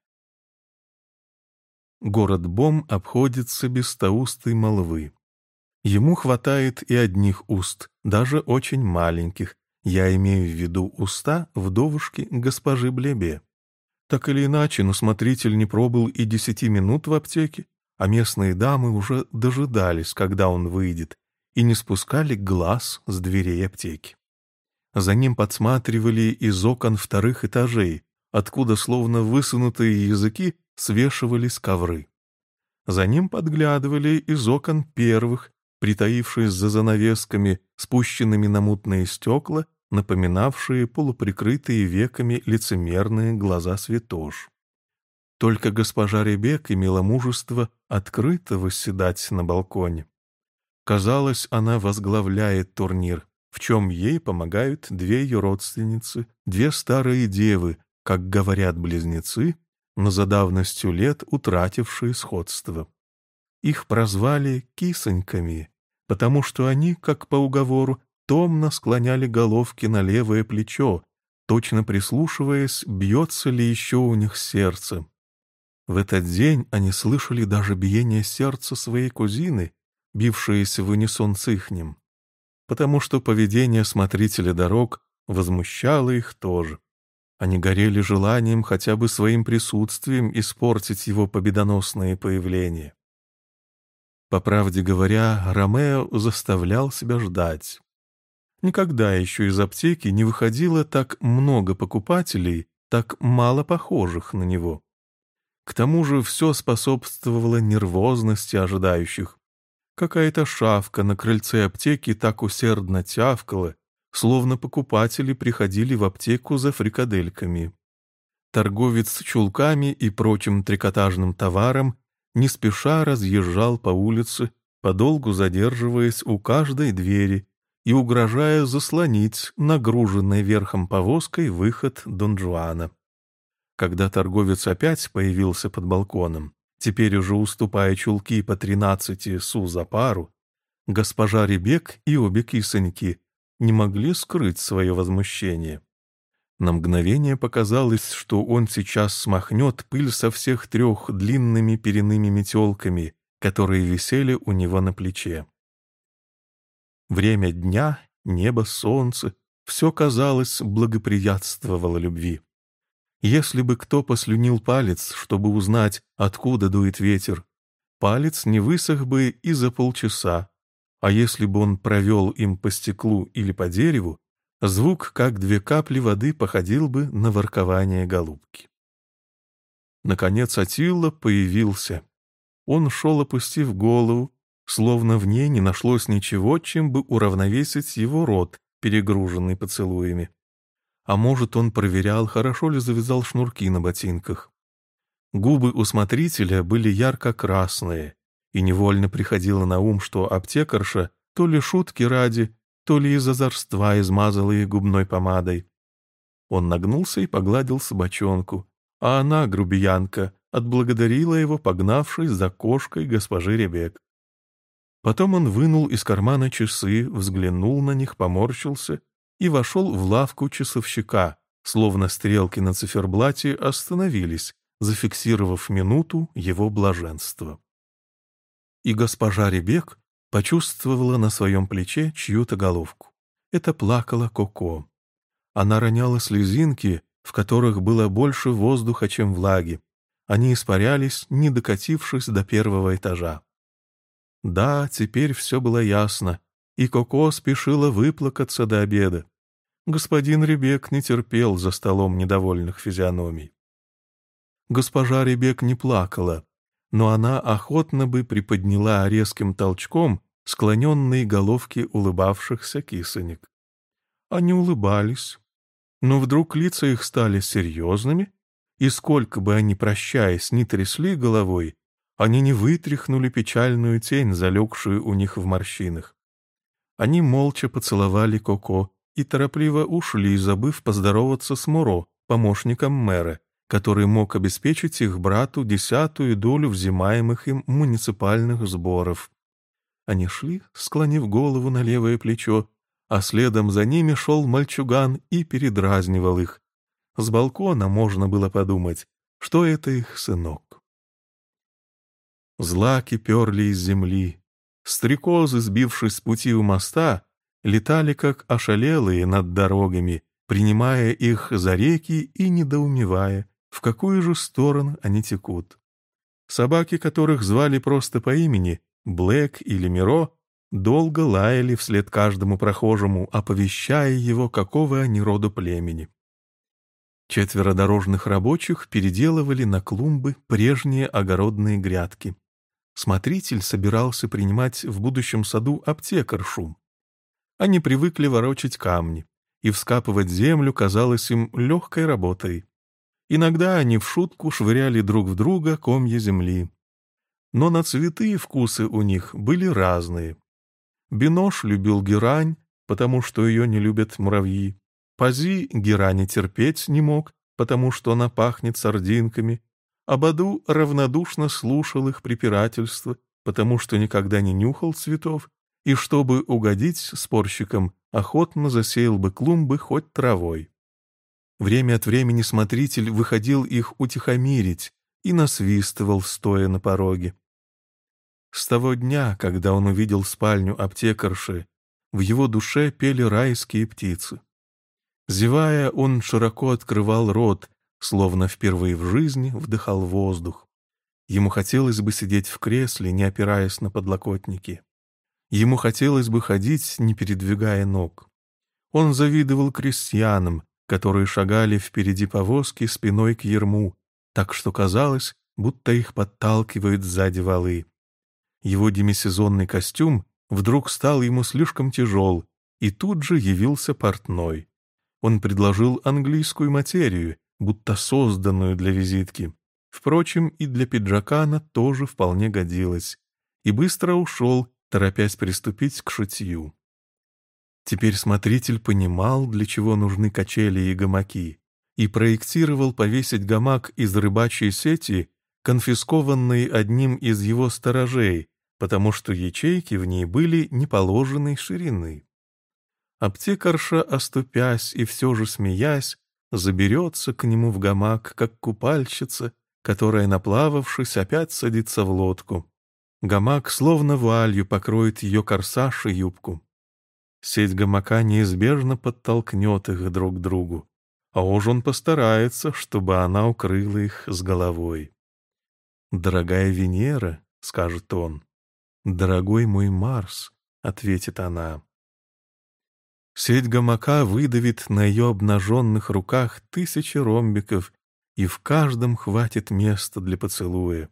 Город Бом обходится без таустой молвы. Ему хватает и одних уст, даже очень маленьких, я имею в виду уста вдовушки госпожи Блебе. Так или иначе, но смотритель не пробыл и десяти минут в аптеке, а местные дамы уже дожидались, когда он выйдет, и не спускали глаз с дверей аптеки. За ним подсматривали из окон вторых этажей, откуда словно высунутые языки свешивались ковры. За ним подглядывали из окон первых, притаившись за занавесками, спущенными на мутные стекла, напоминавшие полуприкрытые веками лицемерные глаза святош. Только госпожа Ребек имела мужество открыто восседать на балконе. Казалось, она возглавляет турнир, в чем ей помогают две ее родственницы, две старые девы, как говорят близнецы, но за давностью лет утратившие сходство. Их прозвали «кисоньками», потому что они, как по уговору, томно склоняли головки на левое плечо, точно прислушиваясь, бьется ли еще у них сердце. В этот день они слышали даже биение сердца своей кузины, бившееся в унисон с ихним, потому что поведение смотрителя дорог возмущало их тоже. Они горели желанием хотя бы своим присутствием испортить его победоносное появление. По правде говоря, Ромео заставлял себя ждать. Никогда еще из аптеки не выходило так много покупателей, так мало похожих на него. К тому же все способствовало нервозности ожидающих. Какая-то шавка на крыльце аптеки так усердно тявкала, словно покупатели приходили в аптеку за фрикадельками. Торговец с чулками и прочим трикотажным товаром не спеша разъезжал по улице, подолгу задерживаясь у каждой двери и угрожая заслонить нагруженной верхом повозкой выход Дон Жуана. Когда торговец опять появился под балконом, теперь уже уступая чулки по тринадцати су за пару, госпожа Ребек и обе кисоньки не могли скрыть свое возмущение. На мгновение показалось, что он сейчас смахнет пыль со всех трех длинными перенными метелками, которые висели у него на плече. Время дня, небо, солнце — все, казалось, благоприятствовало любви. Если бы кто послюнил палец, чтобы узнать, откуда дует ветер, палец не высох бы и за полчаса, а если бы он провел им по стеклу или по дереву, звук, как две капли воды, походил бы на воркование голубки. Наконец Атилла появился. Он шел, опустив голову, словно в ней не нашлось ничего, чем бы уравновесить его рот, перегруженный поцелуями. А может, он проверял, хорошо ли завязал шнурки на ботинках. Губы у смотрителя были ярко-красные, и невольно приходило на ум, что аптекарша то ли шутки ради, то ли из озорства измазала их губной помадой. Он нагнулся и погладил собачонку, а она, грубиянка, отблагодарила его, погнавшись за кошкой госпожи Ребек. Потом он вынул из кармана часы, взглянул на них, поморщился и вошел в лавку часовщика, словно стрелки на циферблате остановились, зафиксировав минуту его блаженства. И госпожа Ребек почувствовала на своем плече чью-то головку. Это плакала Коко. Она роняла слезинки, в которых было больше воздуха, чем влаги. Они испарялись, не докатившись до первого этажа. Да, теперь все было ясно и Коко спешила выплакаться до обеда. Господин Ребек не терпел за столом недовольных физиономий. Госпожа Ребек не плакала, но она охотно бы приподняла резким толчком склоненные головки улыбавшихся кисонек. Они улыбались, но вдруг лица их стали серьезными, и сколько бы они, прощаясь, не трясли головой, они не вытряхнули печальную тень, залегшую у них в морщинах. Они молча поцеловали Коко и торопливо ушли, забыв поздороваться с Муро, помощником мэра, который мог обеспечить их брату десятую долю взимаемых им муниципальных сборов. Они шли, склонив голову на левое плечо, а следом за ними шел мальчуган и передразнивал их. С балкона можно было подумать, что это их сынок. Злаки перли из земли, Стрекозы, сбившись с пути у моста, летали как ошалелые над дорогами, принимая их за реки и недоумевая, в какую же сторону они текут. Собаки, которых звали просто по имени, Блэк или Миро, долго лаяли вслед каждому прохожему, оповещая его, какого они рода племени. Четверо дорожных рабочих переделывали на клумбы прежние огородные грядки смотритель собирался принимать в будущем саду аптекаршу. Они привыкли ворочать камни, и вскапывать землю казалось им легкой работой. Иногда они в шутку швыряли друг в друга комья земли. Но на цветы вкусы у них были разные. Бинош любил герань, потому что ее не любят муравьи. Пази герани терпеть не мог, потому что она пахнет сардинками. Абаду равнодушно слушал их препирательства, потому что никогда не нюхал цветов, и чтобы угодить спорщикам, охотно засеял бы клумбы хоть травой. Время от времени смотритель выходил их утихомирить и насвистывал, стоя на пороге. С того дня, когда он увидел спальню аптекарши, в его душе пели райские птицы. Зевая, он широко открывал рот, словно впервые в жизни вдыхал воздух. Ему хотелось бы сидеть в кресле, не опираясь на подлокотники. Ему хотелось бы ходить, не передвигая ног. Он завидовал крестьянам, которые шагали впереди повозки спиной к ерму, так что казалось, будто их подталкивают сзади валы. Его демисезонный костюм вдруг стал ему слишком тяжел, и тут же явился портной. Он предложил английскую материю, будто созданную для визитки. Впрочем, и для пиджака она тоже вполне годилась. И быстро ушел, торопясь приступить к шитью. Теперь смотритель понимал, для чего нужны качели и гамаки, и проектировал повесить гамак из рыбачьей сети, конфискованной одним из его сторожей, потому что ячейки в ней были неположенной ширины. Аптекарша, оступясь и все же смеясь, заберется к нему в гамак, как купальщица, которая, наплававшись, опять садится в лодку. Гамак словно вуалью покроет ее корсаж и юбку. Сеть гамака неизбежно подтолкнет их друг к другу, а уж он постарается, чтобы она укрыла их с головой. «Дорогая Венера», — скажет он, — «дорогой мой Марс», — ответит она. Сеть гамака выдавит на ее обнаженных руках тысячи ромбиков, и в каждом хватит места для поцелуя.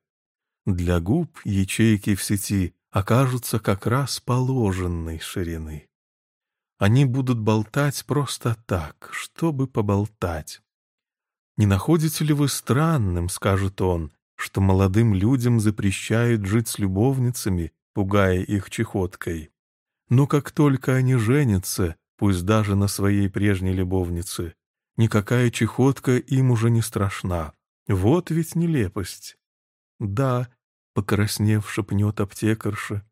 Для губ ячейки в сети окажутся как раз положенной ширины. Они будут болтать просто так, чтобы поболтать. «Не находите ли вы странным, — скажет он, — что молодым людям запрещают жить с любовницами, пугая их чехоткой? Но как только они женятся, пусть даже на своей прежней любовнице, никакая чехотка им уже не страшна. Вот ведь нелепость!» «Да, — покраснев, шепнет аптекарша,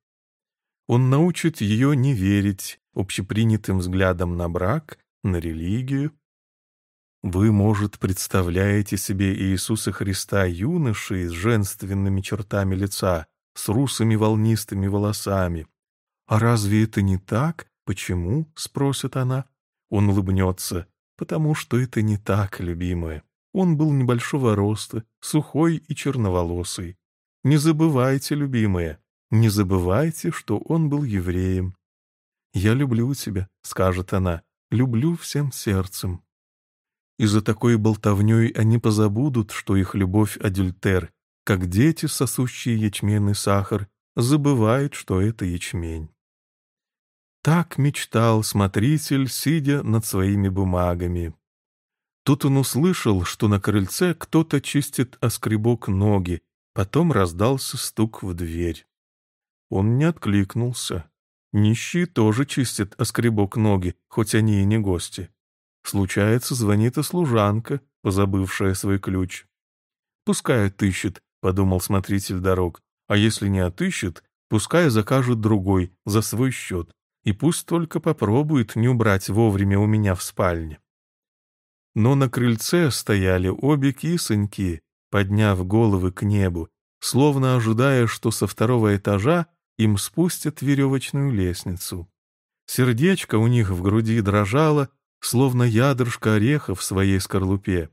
он научит ее не верить общепринятым взглядам на брак, на религию. Вы, может, представляете себе Иисуса Христа юношей с женственными чертами лица, с русыми волнистыми волосами. «А разве это не так? Почему?» — спросит она. Он улыбнется. «Потому что это не так, любимая. Он был небольшого роста, сухой и черноволосый. Не забывайте, любимая, не забывайте, что он был евреем. «Я люблю тебя», — скажет она, — «люблю всем сердцем». И за такой болтовней они позабудут, что их любовь — адюльтер, как дети, сосущие ячменный сахар, забывают, что это ячмень. Так мечтал смотритель, сидя над своими бумагами. Тут он услышал, что на крыльце кто-то чистит оскребок ноги, потом раздался стук в дверь. Он не откликнулся. Нищие тоже чистят оскребок ноги, хоть они и не гости. Случается, звонит и служанка, позабывшая свой ключ. «Пускай отыщет», — подумал смотритель дорог, «а если не отыщет, пускай закажет другой за свой счет, и пусть только попробует не убрать вовремя у меня в спальне». Но на крыльце стояли обе кисоньки, подняв головы к небу, словно ожидая, что со второго этажа им спустят веревочную лестницу. Сердечко у них в груди дрожало, словно ядрышко ореха в своей скорлупе.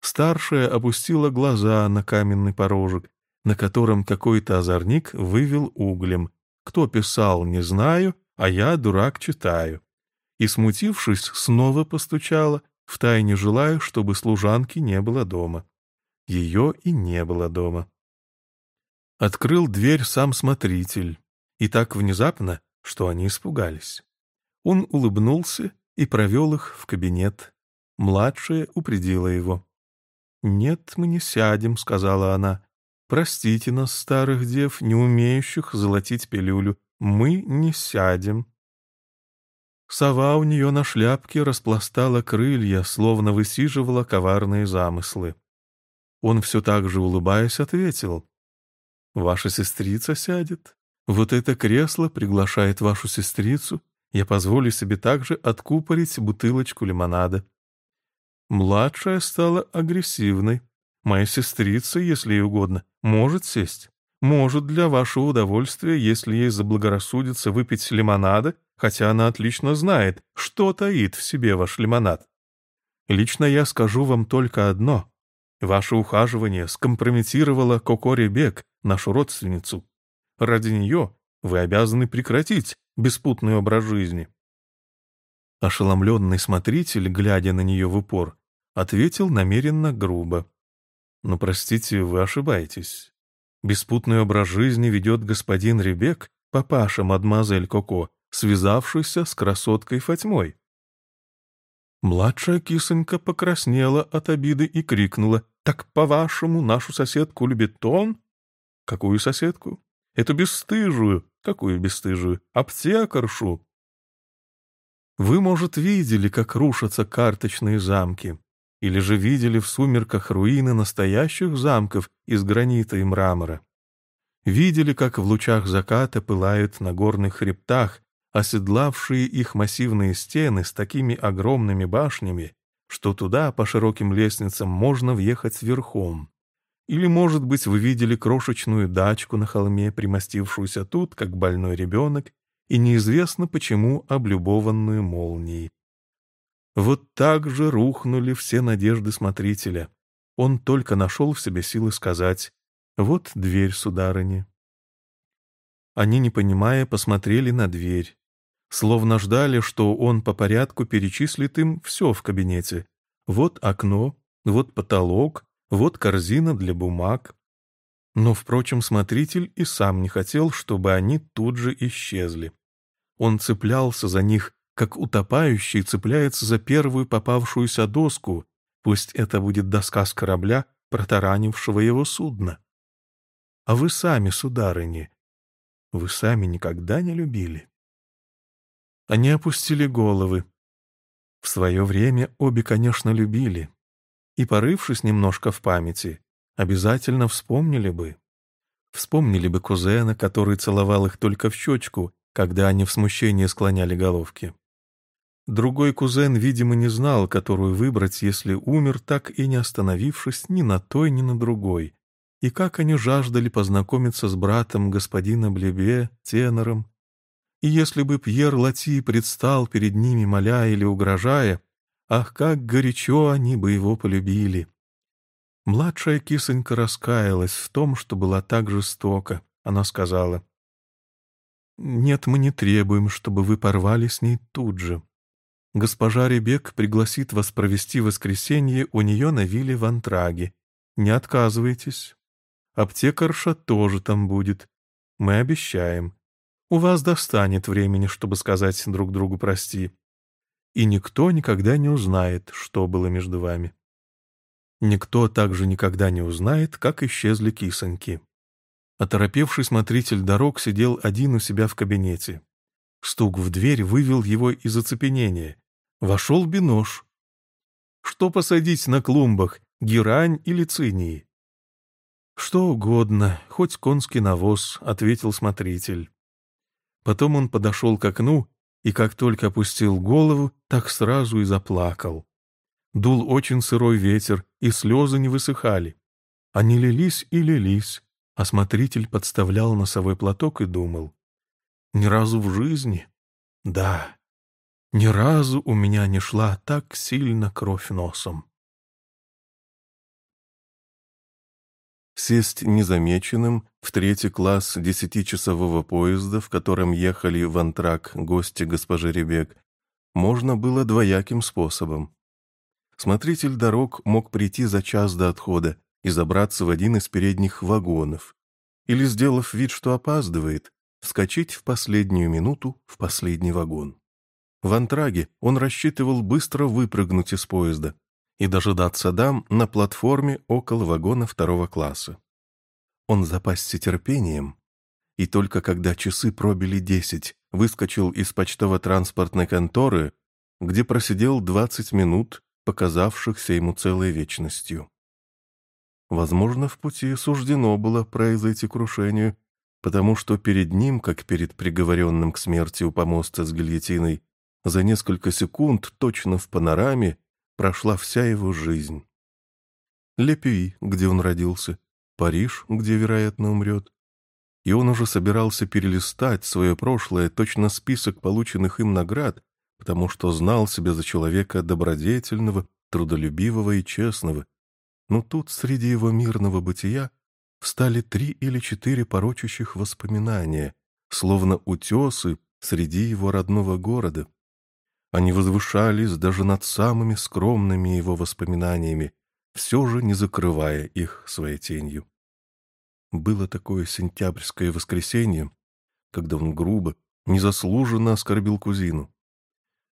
Старшая опустила глаза на каменный порожек, на котором какой-то озорник вывел углем. Кто писал, не знаю, а я, дурак, читаю. И, смутившись, снова постучала, втайне желая, чтобы служанки не было дома. Ее и не было дома. Открыл дверь сам смотритель. И так внезапно, что они испугались. Он улыбнулся и провел их в кабинет. Младшая упредила его. «Нет, мы не сядем», — сказала она. «Простите нас, старых дев, не умеющих золотить пилюлю. Мы не сядем». Сова у нее на шляпке распластала крылья, словно высиживала коварные замыслы. Он все так же, улыбаясь, ответил. «Ваша сестрица сядет. Вот это кресло приглашает вашу сестрицу. Я позволю себе также откупорить бутылочку лимонада». Младшая стала агрессивной. Моя сестрица, если ей угодно, может сесть. Может для вашего удовольствия, если ей заблагорассудится выпить лимонада хотя она отлично знает, что таит в себе ваш лимонад. Лично я скажу вам только одно. Ваше ухаживание скомпрометировало Кокори Бек, нашу родственницу. Ради нее вы обязаны прекратить беспутный образ жизни. Ошеломленный смотритель, глядя на нее в упор, ответил намеренно грубо. «Но, простите, вы ошибаетесь. Беспутный образ жизни ведет господин Ребек, папаша мадемуазель Коко, связавшийся с красоткой Фатьмой. Младшая кисонька покраснела от обиды и крикнула, «Так, по-вашему, нашу соседку любит он?» «Какую соседку?» «Эту бесстыжую». «Какую бесстыжую?» «Аптекаршу». Вы, может, видели, как рушатся карточные замки, или же видели в сумерках руины настоящих замков из гранита и мрамора. Видели, как в лучах заката пылают на горных хребтах оседлавшие их массивные стены с такими огромными башнями, что туда по широким лестницам можно въехать верхом. Или, может быть, вы видели крошечную дачку на холме, примостившуюся тут, как больной ребенок, и неизвестно почему облюбованную молнией. Вот так же рухнули все надежды смотрителя. Он только нашел в себе силы сказать «Вот дверь, сударыни». Они, не понимая, посмотрели на дверь словно ждали, что он по порядку перечислит им все в кабинете. Вот окно, вот потолок, вот корзина для бумаг. Но, впрочем, смотритель и сам не хотел, чтобы они тут же исчезли. Он цеплялся за них, как утопающий цепляется за первую попавшуюся доску, пусть это будет доска с корабля, протаранившего его судно. А вы сами, сударыни, вы сами никогда не любили? Они опустили головы. В свое время обе, конечно, любили. И, порывшись немножко в памяти, обязательно вспомнили бы. Вспомнили бы кузена, который целовал их только в щечку, когда они в смущении склоняли головки. Другой кузен, видимо, не знал, которую выбрать, если умер, так и не остановившись ни на той, ни на другой. И как они жаждали познакомиться с братом господина Блебе, тенором, и если бы Пьер Лати предстал перед ними, моля или угрожая, ах, как горячо они бы его полюбили! Младшая кисонька раскаялась в том, что была так жестока. Она сказала, «Нет, мы не требуем, чтобы вы порвали с ней тут же. Госпожа Ребек пригласит вас провести воскресенье у нее на вилле в Антраге. Не отказывайтесь. Аптекарша тоже там будет. Мы обещаем. У вас достанет времени, чтобы сказать друг другу «прости». И никто никогда не узнает, что было между вами. Никто также никогда не узнает, как исчезли кисоньки. Оторопевший смотритель дорог сидел один у себя в кабинете. Стук в дверь вывел его из оцепенения. Вошел бинош. Что посадить на клумбах, герань или цинии? «Что угодно, хоть конский навоз», — ответил смотритель. Потом он подошел к окну и, как только опустил голову, так сразу и заплакал. Дул очень сырой ветер, и слезы не высыхали. Они лились и лились, а смотритель подставлял носовой платок и думал. Ни разу в жизни, да, ни разу у меня не шла так сильно кровь носом. Сесть незамеченным в третий класс десятичасового поезда, в котором ехали в Антрак гости госпожи Ребек, можно было двояким способом. Смотритель дорог мог прийти за час до отхода и забраться в один из передних вагонов, или, сделав вид, что опаздывает, вскочить в последнюю минуту в последний вагон. В Антраге он рассчитывал быстро выпрыгнуть из поезда и дожидаться дам на платформе около вагона второго класса. Он запасся терпением, и только когда часы пробили десять, выскочил из почтово-транспортной конторы, где просидел двадцать минут, показавшихся ему целой вечностью. Возможно, в пути суждено было произойти крушению, потому что перед ним, как перед приговоренным к смерти у помоста с гильотиной, за несколько секунд, точно в панораме, прошла вся его жизнь. Лепюи, где он родился, Париж, где, вероятно, умрет. И он уже собирался перелистать свое прошлое, точно список полученных им наград, потому что знал себя за человека добродетельного, трудолюбивого и честного. Но тут, среди его мирного бытия, встали три или четыре порочащих воспоминания, словно утесы среди его родного города. Они возвышались даже над самыми скромными его воспоминаниями, все же не закрывая их своей тенью. Было такое сентябрьское воскресенье, когда он грубо, незаслуженно оскорбил кузину.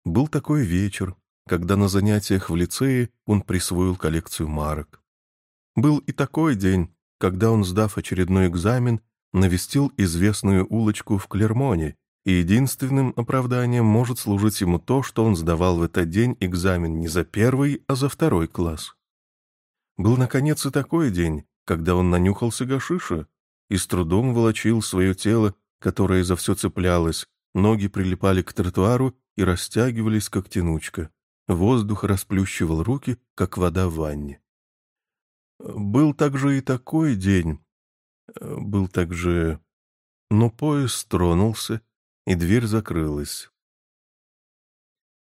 Был такой вечер, когда на занятиях в лицее он присвоил коллекцию марок. Был и такой день, когда он, сдав очередной экзамен, навестил известную улочку в Клермоне, и единственным оправданием может служить ему то, что он сдавал в этот день экзамен не за первый, а за второй класс. Был, наконец, и такой день, когда он нанюхался гашиша и с трудом волочил свое тело, которое за все цеплялось, ноги прилипали к тротуару и растягивались, как тянучка. Воздух расплющивал руки, как вода в ванне. Был также и такой день. Был также... Но поезд тронулся, и дверь закрылась.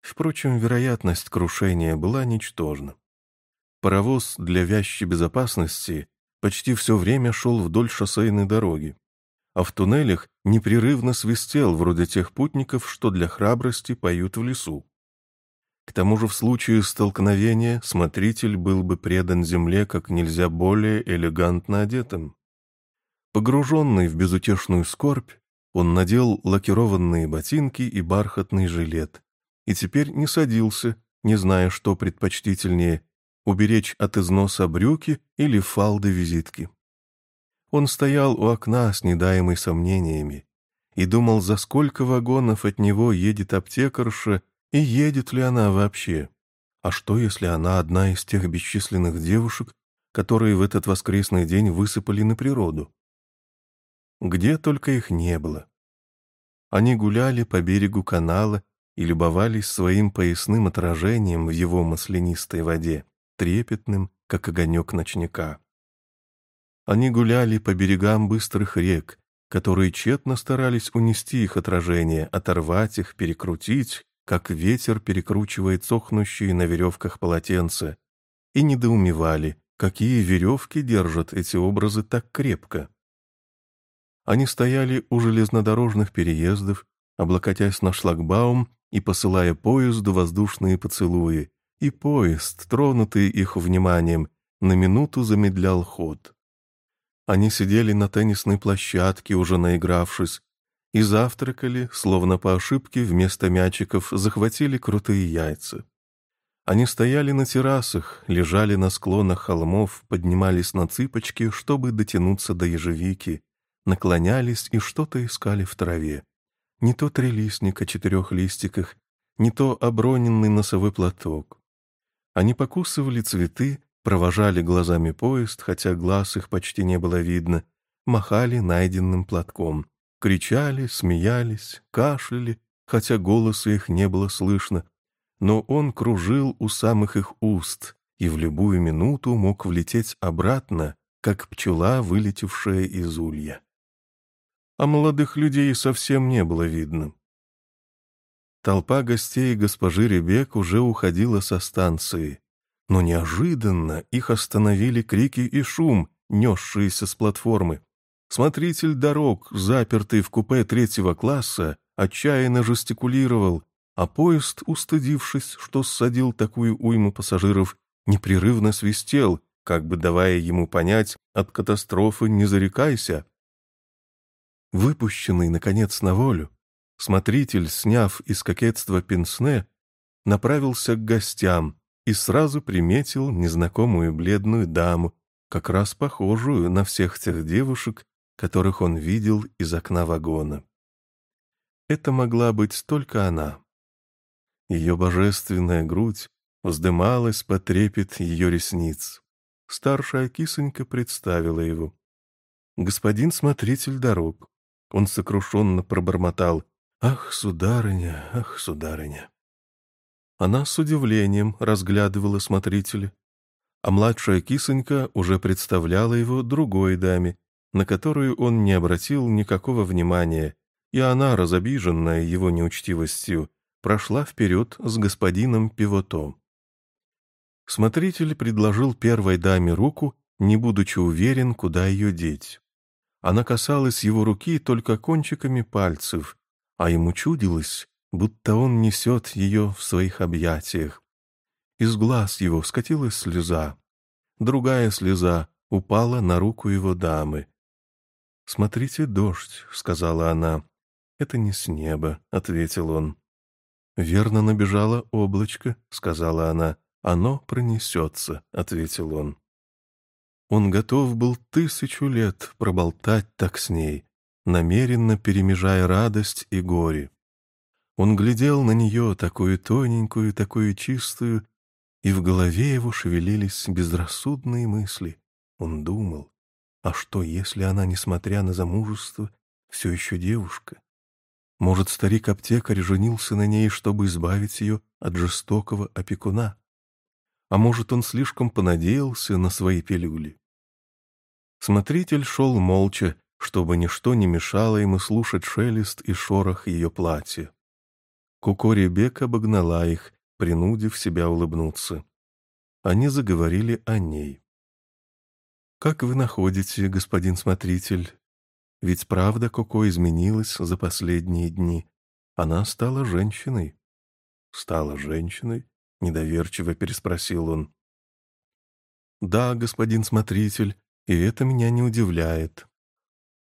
Впрочем, вероятность крушения была ничтожна. Паровоз для вящей безопасности почти все время шел вдоль шоссейной дороги, а в туннелях непрерывно свистел вроде тех путников, что для храбрости поют в лесу. К тому же в случае столкновения смотритель был бы предан земле как нельзя более элегантно одетым. Погруженный в безутешную скорбь, он надел лакированные ботинки и бархатный жилет, и теперь не садился, не зная, что предпочтительнее — уберечь от износа брюки или фалды визитки. Он стоял у окна с недаемой сомнениями и думал, за сколько вагонов от него едет аптекарша и едет ли она вообще? А что, если она одна из тех бесчисленных девушек, которые в этот воскресный день высыпали на природу? Где только их не было. Они гуляли по берегу канала и любовались своим поясным отражением в его маслянистой воде, трепетным, как огонек ночника. Они гуляли по берегам быстрых рек, которые тщетно старались унести их отражение, оторвать их, перекрутить, как ветер перекручивает сохнущие на веревках полотенца, и недоумевали, какие веревки держат эти образы так крепко. Они стояли у железнодорожных переездов, облокотясь на шлагбаум и посылая поезду воздушные поцелуи, и поезд, тронутый их вниманием, на минуту замедлял ход. Они сидели на теннисной площадке, уже наигравшись, и завтракали, словно по ошибке вместо мячиков захватили крутые яйца. Они стояли на террасах, лежали на склонах холмов, поднимались на цыпочки, чтобы дотянуться до ежевики, наклонялись и что-то искали в траве. Не то трелистник о четырех листиках, не то оброненный носовой платок. Они покусывали цветы, провожали глазами поезд, хотя глаз их почти не было видно, махали найденным платком кричали, смеялись, кашляли, хотя голоса их не было слышно, но он кружил у самых их уст и в любую минуту мог влететь обратно, как пчела, вылетевшая из улья. А молодых людей совсем не было видно. Толпа гостей госпожи Ребек уже уходила со станции, но неожиданно их остановили крики и шум, несшиеся с платформы. Смотритель дорог, запертый в купе третьего класса, отчаянно жестикулировал, а поезд, устыдившись, что ссадил такую уйму пассажиров, непрерывно свистел, как бы давая ему понять, от катастрофы не зарекайся. Выпущенный, наконец, на волю, Смотритель, сняв из кокетства пенсне, направился к гостям и сразу приметил незнакомую бледную даму, как раз похожую на всех тех девушек, которых он видел из окна вагона. Это могла быть только она. Ее божественная грудь вздымалась по трепет ее ресниц. Старшая кисонька представила его. «Господин смотритель дорог». Он сокрушенно пробормотал. «Ах, сударыня, ах, сударыня». Она с удивлением разглядывала смотрителя, а младшая кисонька уже представляла его другой даме, на которую он не обратил никакого внимания, и она, разобиженная его неучтивостью, прошла вперед с господином Пивото. Смотритель предложил первой даме руку, не будучи уверен, куда ее деть. Она касалась его руки только кончиками пальцев, а ему чудилось, будто он несет ее в своих объятиях. Из глаз его скатилась слеза. Другая слеза упала на руку его дамы. «Смотрите, дождь», — сказала она. «Это не с неба», — ответил он. «Верно набежало облачко», — сказала она. «Оно пронесется», — ответил он. Он готов был тысячу лет проболтать так с ней, намеренно перемежая радость и горе. Он глядел на нее, такую тоненькую, такую чистую, и в голове его шевелились безрассудные мысли. Он думал, а что, если она, несмотря на замужество, все еще девушка? Может, старик-аптекарь женился на ней, чтобы избавить ее от жестокого опекуна? А может, он слишком понадеялся на свои пилюли? Смотритель шел молча, чтобы ничто не мешало ему слушать шелест и шорох ее платья. Куко Ребек обогнала их, принудив себя улыбнуться. Они заговорили о ней. «Как вы находите, господин смотритель? Ведь правда Коко изменилась за последние дни. Она стала женщиной». «Стала женщиной?» — недоверчиво переспросил он. «Да, господин смотритель, и это меня не удивляет.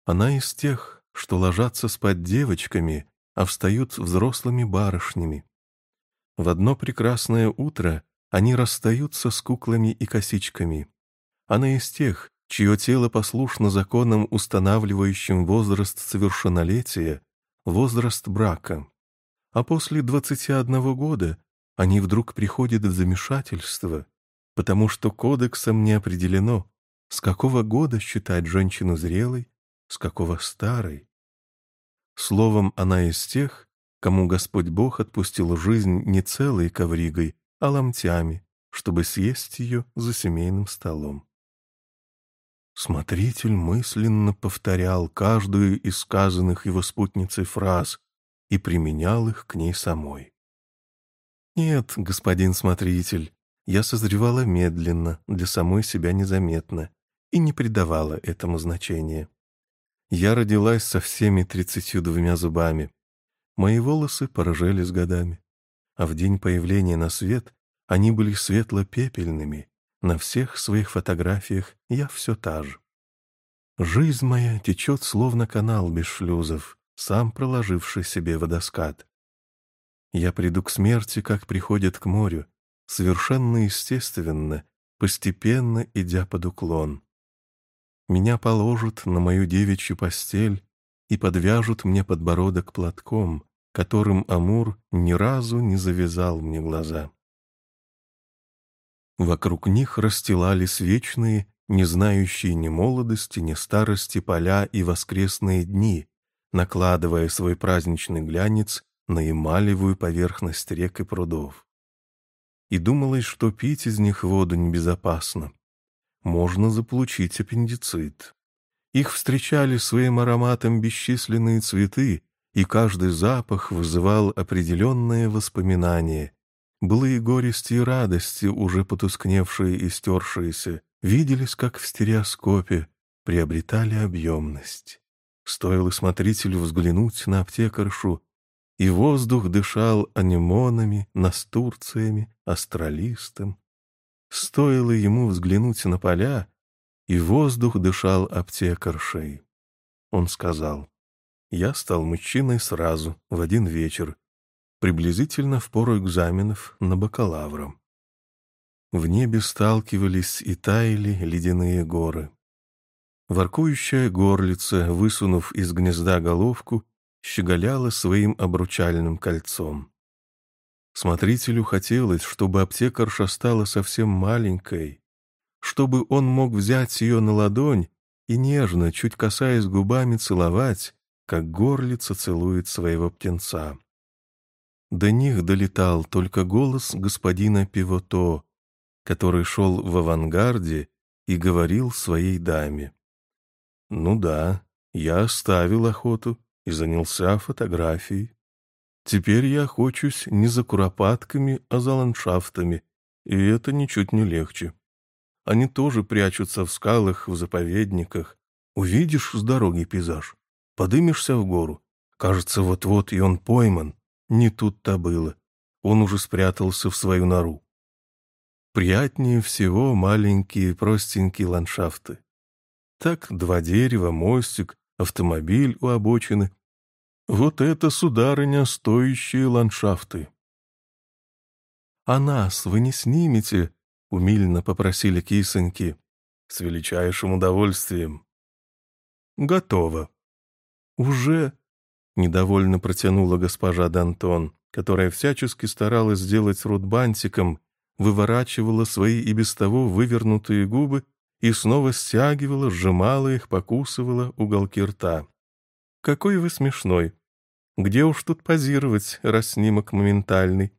Она из тех, что ложатся спать девочками, а встают взрослыми барышнями. В одно прекрасное утро они расстаются с куклами и косичками. Она из тех, чье тело послушно законам, устанавливающим возраст совершеннолетия, возраст брака. А после 21 года они вдруг приходят в замешательство, потому что кодексом не определено, с какого года считать женщину зрелой, с какого старой. Словом, она из тех, кому Господь Бог отпустил жизнь не целой ковригой, а ломтями, чтобы съесть ее за семейным столом. Смотритель мысленно повторял каждую из сказанных его спутницей фраз и применял их к ней самой. «Нет, господин смотритель, я созревала медленно, для самой себя незаметно, и не придавала этому значения. Я родилась со всеми тридцатью двумя зубами. Мои волосы порыжели с годами, а в день появления на свет они были светло-пепельными. На всех своих фотографиях я все та же. Жизнь моя течет словно канал без шлюзов, сам проложивший себе водоскат. Я приду к смерти, как приходят к морю, совершенно естественно, постепенно идя под уклон. Меня положат на мою девичью постель и подвяжут мне подбородок платком, которым Амур ни разу не завязал мне глаза. Вокруг них расстилались вечные, не знающие ни молодости, ни старости поля и воскресные дни, накладывая свой праздничный глянец на эмалевую поверхность рек и прудов. И думалось, что пить из них воду небезопасно. Можно заполучить аппендицит. Их встречали своим ароматом бесчисленные цветы, и каждый запах вызывал определенные воспоминания. Былые горести и радости, уже потускневшие и стершиеся, виделись, как в стереоскопе, приобретали объемность. Стоило смотрителю взглянуть на аптекаршу, и воздух дышал анемонами, настурциями, астралистом. Стоило ему взглянуть на поля, и воздух дышал аптекаршей. Он сказал, я стал мужчиной сразу, в один вечер, приблизительно в пору экзаменов на бакалавра. В небе сталкивались и таяли ледяные горы. Воркующая горлица, высунув из гнезда головку, щеголяла своим обручальным кольцом. Смотрителю хотелось, чтобы аптекарша стала совсем маленькой, чтобы он мог взять ее на ладонь и нежно, чуть касаясь губами, целовать, как горлица целует своего птенца. До них долетал только голос господина Пивото, который шел в авангарде и говорил своей даме. «Ну да, я оставил охоту и занялся фотографией. Теперь я охочусь не за куропатками, а за ландшафтами, и это ничуть не легче. Они тоже прячутся в скалах, в заповедниках. Увидишь с дороги пейзаж, подымешься в гору. Кажется, вот-вот и он пойман. Не тут-то было. Он уже спрятался в свою нору. Приятнее всего маленькие простенькие ландшафты. Так два дерева, мостик, автомобиль у обочины. Вот это, сударыня, стоящие ландшафты. «А нас вы не снимете?» — умильно попросили кисоньки. «С величайшим удовольствием». «Готово». «Уже?» — недовольно протянула госпожа Д'Антон, которая всячески старалась сделать рот бантиком, выворачивала свои и без того вывернутые губы и снова стягивала, сжимала их, покусывала уголки рта. «Какой вы смешной! Где уж тут позировать, раз снимок моментальный?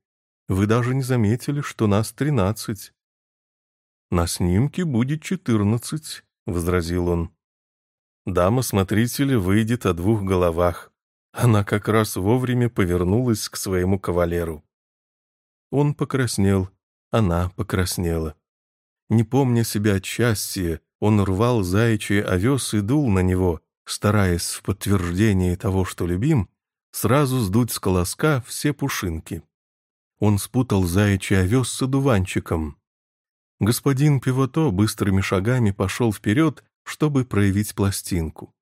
Вы даже не заметили, что нас тринадцать». «На снимке будет четырнадцать», — возразил он. Дама-смотрителя выйдет о двух головах. Она как раз вовремя повернулась к своему кавалеру. Он покраснел, она покраснела. Не помня себя от счастья, он рвал заячий овес и дул на него, стараясь в подтверждение того, что любим, сразу сдуть с колоска все пушинки. Он спутал заячий овес с одуванчиком. Господин Пивото быстрыми шагами пошел вперед, чтобы проявить пластинку.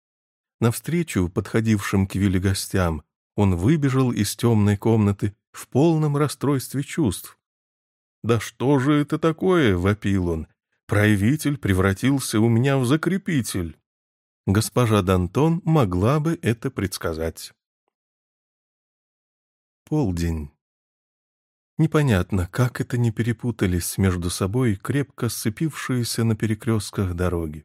Навстречу подходившим к Вилле гостям он выбежал из темной комнаты в полном расстройстве чувств. «Да что же это такое?» — вопил он. «Проявитель превратился у меня в закрепитель». Госпожа Д'Антон могла бы это предсказать. Полдень. Непонятно, как это не перепутались между собой крепко сцепившиеся на перекрестках дороги.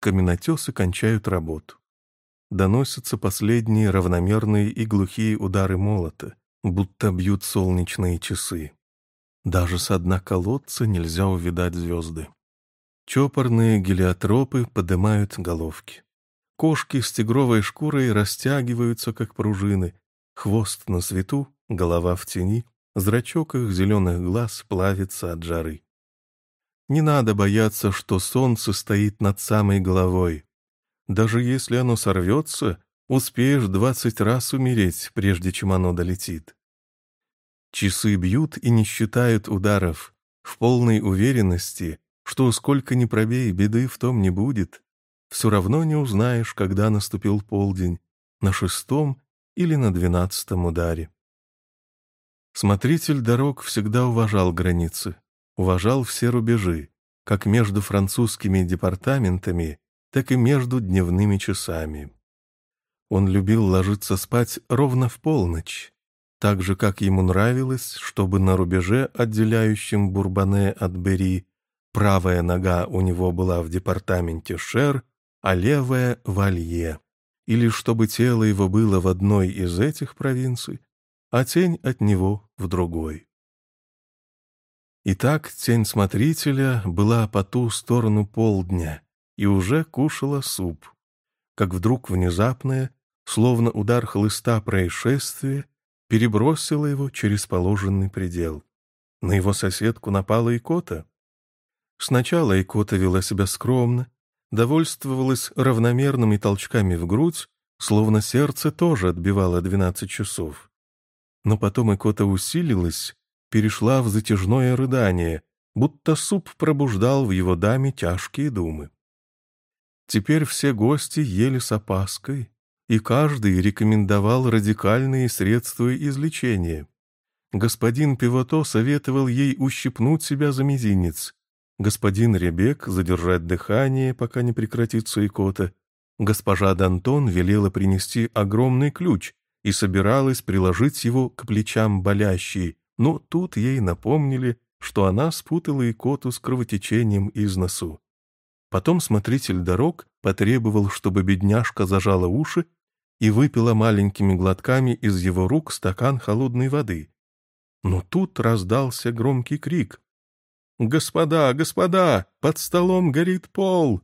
Каменотесы кончают работу. Доносятся последние равномерные и глухие удары молота, будто бьют солнечные часы. Даже с дна колодца нельзя увидать звезды. Чопорные гелиотропы поднимают головки. Кошки с тигровой шкурой растягиваются, как пружины. Хвост на свету, голова в тени, зрачок их зеленых глаз плавится от жары. Не надо бояться, что солнце стоит над самой головой. Даже если оно сорвется, успеешь двадцать раз умереть, прежде чем оно долетит. Часы бьют и не считают ударов, в полной уверенности, что сколько ни пробей, беды в том не будет. Все равно не узнаешь, когда наступил полдень, на шестом или на двенадцатом ударе. Смотритель дорог всегда уважал границы, уважал все рубежи, как между французскими департаментами, так и между дневными часами. Он любил ложиться спать ровно в полночь, так же, как ему нравилось, чтобы на рубеже, отделяющем Бурбане от Бери, правая нога у него была в департаменте Шер, а левая — в Алье, или чтобы тело его было в одной из этих провинций, а тень от него в другой. Итак, тень смотрителя была по ту сторону полдня и уже кушала суп, как вдруг внезапное, словно удар хлыста происшествия, перебросила его через положенный предел. На его соседку напала икота. Сначала икота вела себя скромно, довольствовалась равномерными толчками в грудь, словно сердце тоже отбивало двенадцать часов. Но потом икота усилилась, перешла в затяжное рыдание, будто суп пробуждал в его даме тяжкие думы. Теперь все гости ели с опаской, и каждый рекомендовал радикальные средства излечения. Господин Пивото советовал ей ущипнуть себя за мизинец, господин Ребек задержать дыхание, пока не прекратится икота. Госпожа Д'Антон велела принести огромный ключ и собиралась приложить его к плечам болящей, но тут ей напомнили, что она спутала икоту с кровотечением из носу. Потом смотритель дорог потребовал, чтобы бедняжка зажала уши и выпила маленькими глотками из его рук стакан холодной воды. Но тут раздался громкий крик. «Господа, господа, под столом горит пол!»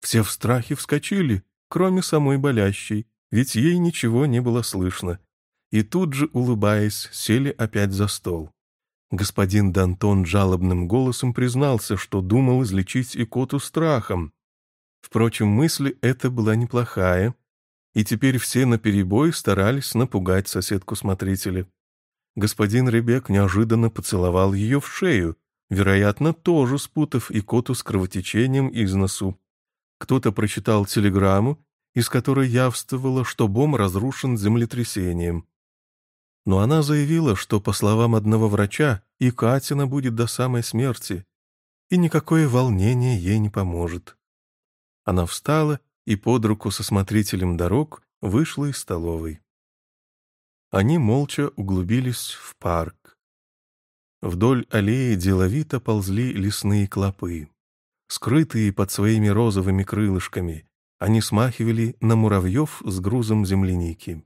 Все в страхе вскочили, кроме самой болящей, ведь ей ничего не было слышно. И тут же, улыбаясь, сели опять за стол. Господин Д'Антон жалобным голосом признался, что думал излечить икоту страхом. Впрочем, мысль эта была неплохая, и теперь все наперебой старались напугать соседку смотрителя. Господин Ребек неожиданно поцеловал ее в шею, вероятно, тоже спутав икоту с кровотечением из носу. Кто-то прочитал телеграмму, из которой явствовало, что бом разрушен землетрясением. Но она заявила, что, по словам одного врача, и Катина будет до самой смерти, и никакое волнение ей не поможет. Она встала и под руку со смотрителем дорог вышла из столовой. Они молча углубились в парк. Вдоль аллеи деловито ползли лесные клопы. Скрытые под своими розовыми крылышками, они смахивали на муравьев с грузом земляники.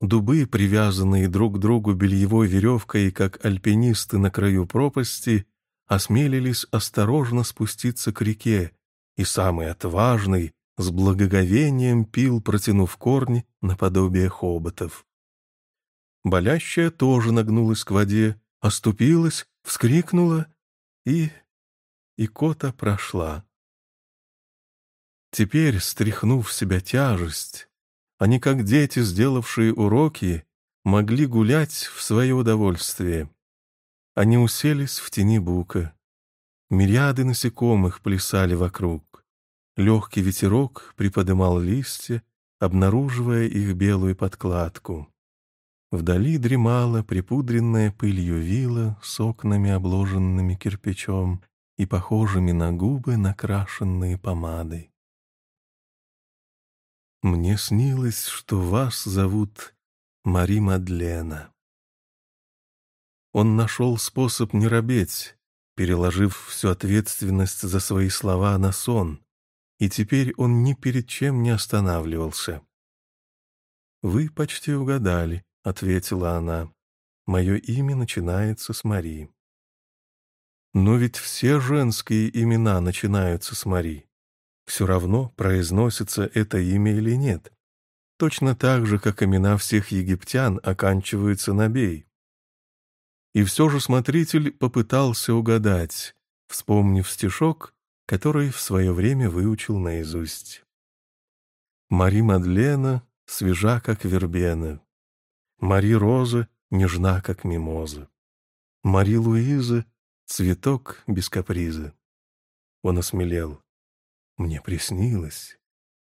Дубы, привязанные друг к другу бельевой веревкой, как альпинисты на краю пропасти, осмелились осторожно спуститься к реке, и самый отважный с благоговением пил, протянув корни наподобие хоботов. Болящая тоже нагнулась к воде, оступилась, вскрикнула и... и кота прошла. Теперь, стряхнув в себя тяжесть, они, как дети, сделавшие уроки, могли гулять в свое удовольствие. Они уселись в тени бука. Мириады насекомых плясали вокруг. Легкий ветерок приподымал листья, обнаруживая их белую подкладку. Вдали дремала припудренная пылью вила с окнами, обложенными кирпичом и похожими на губы, накрашенные помадой. «Мне снилось, что вас зовут Мари Мадлена». Он нашел способ не робеть, переложив всю ответственность за свои слова на сон, и теперь он ни перед чем не останавливался. «Вы почти угадали», — ответила она. «Мое имя начинается с Мари». «Но ведь все женские имена начинаются с Мари. Все равно, произносится это имя или нет. Точно так же, как имена всех египтян оканчиваются на «бей». И все же смотритель попытался угадать, вспомнив стишок, который в свое время выучил наизусть. Мари Мадлена свежа, как вербена, Мари Роза нежна, как мимоза. Мари Луиза — цветок без каприза. Он осмелел. Мне приснилось,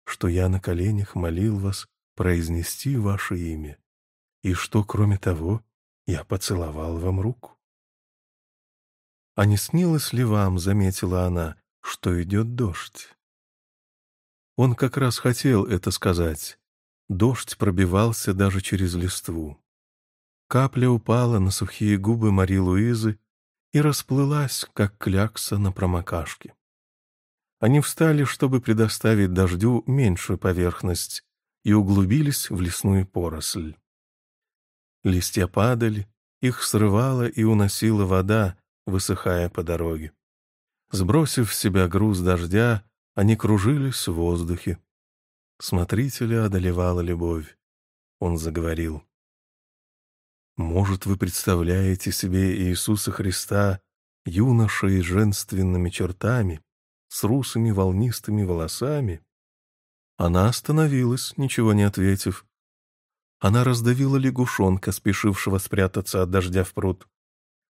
что я на коленях молил вас произнести ваше имя, и что, кроме того, я поцеловал вам руку. А не снилось ли вам, заметила она, что идет дождь? Он как раз хотел это сказать, Дождь пробивался даже через листву. Капля упала на сухие губы Мари Луизы и расплылась, как клякса на промокашке. Они встали, чтобы предоставить дождю меньшую поверхность, и углубились в лесную поросль. Листья падали, их срывала и уносила вода, высыхая по дороге. Сбросив с себя груз дождя, они кружились в воздухе. Смотрителя одолевала любовь. Он заговорил. «Может, вы представляете себе Иисуса Христа юношей с женственными чертами, с русыми волнистыми волосами?» Она остановилась, ничего не ответив. Она раздавила лягушонка, спешившего спрятаться от дождя в пруд.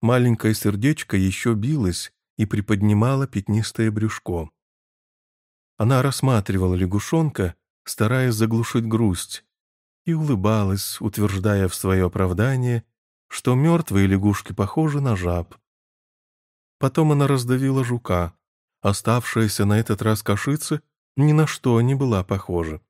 Маленькое сердечко еще билось и приподнимало пятнистое брюшко. Она рассматривала лягушонка, стараясь заглушить грусть, и улыбалась, утверждая в свое оправдание, что мертвые лягушки похожи на жаб. Потом она раздавила жука. Оставшаяся на этот раз кашица ни на что не была похожа.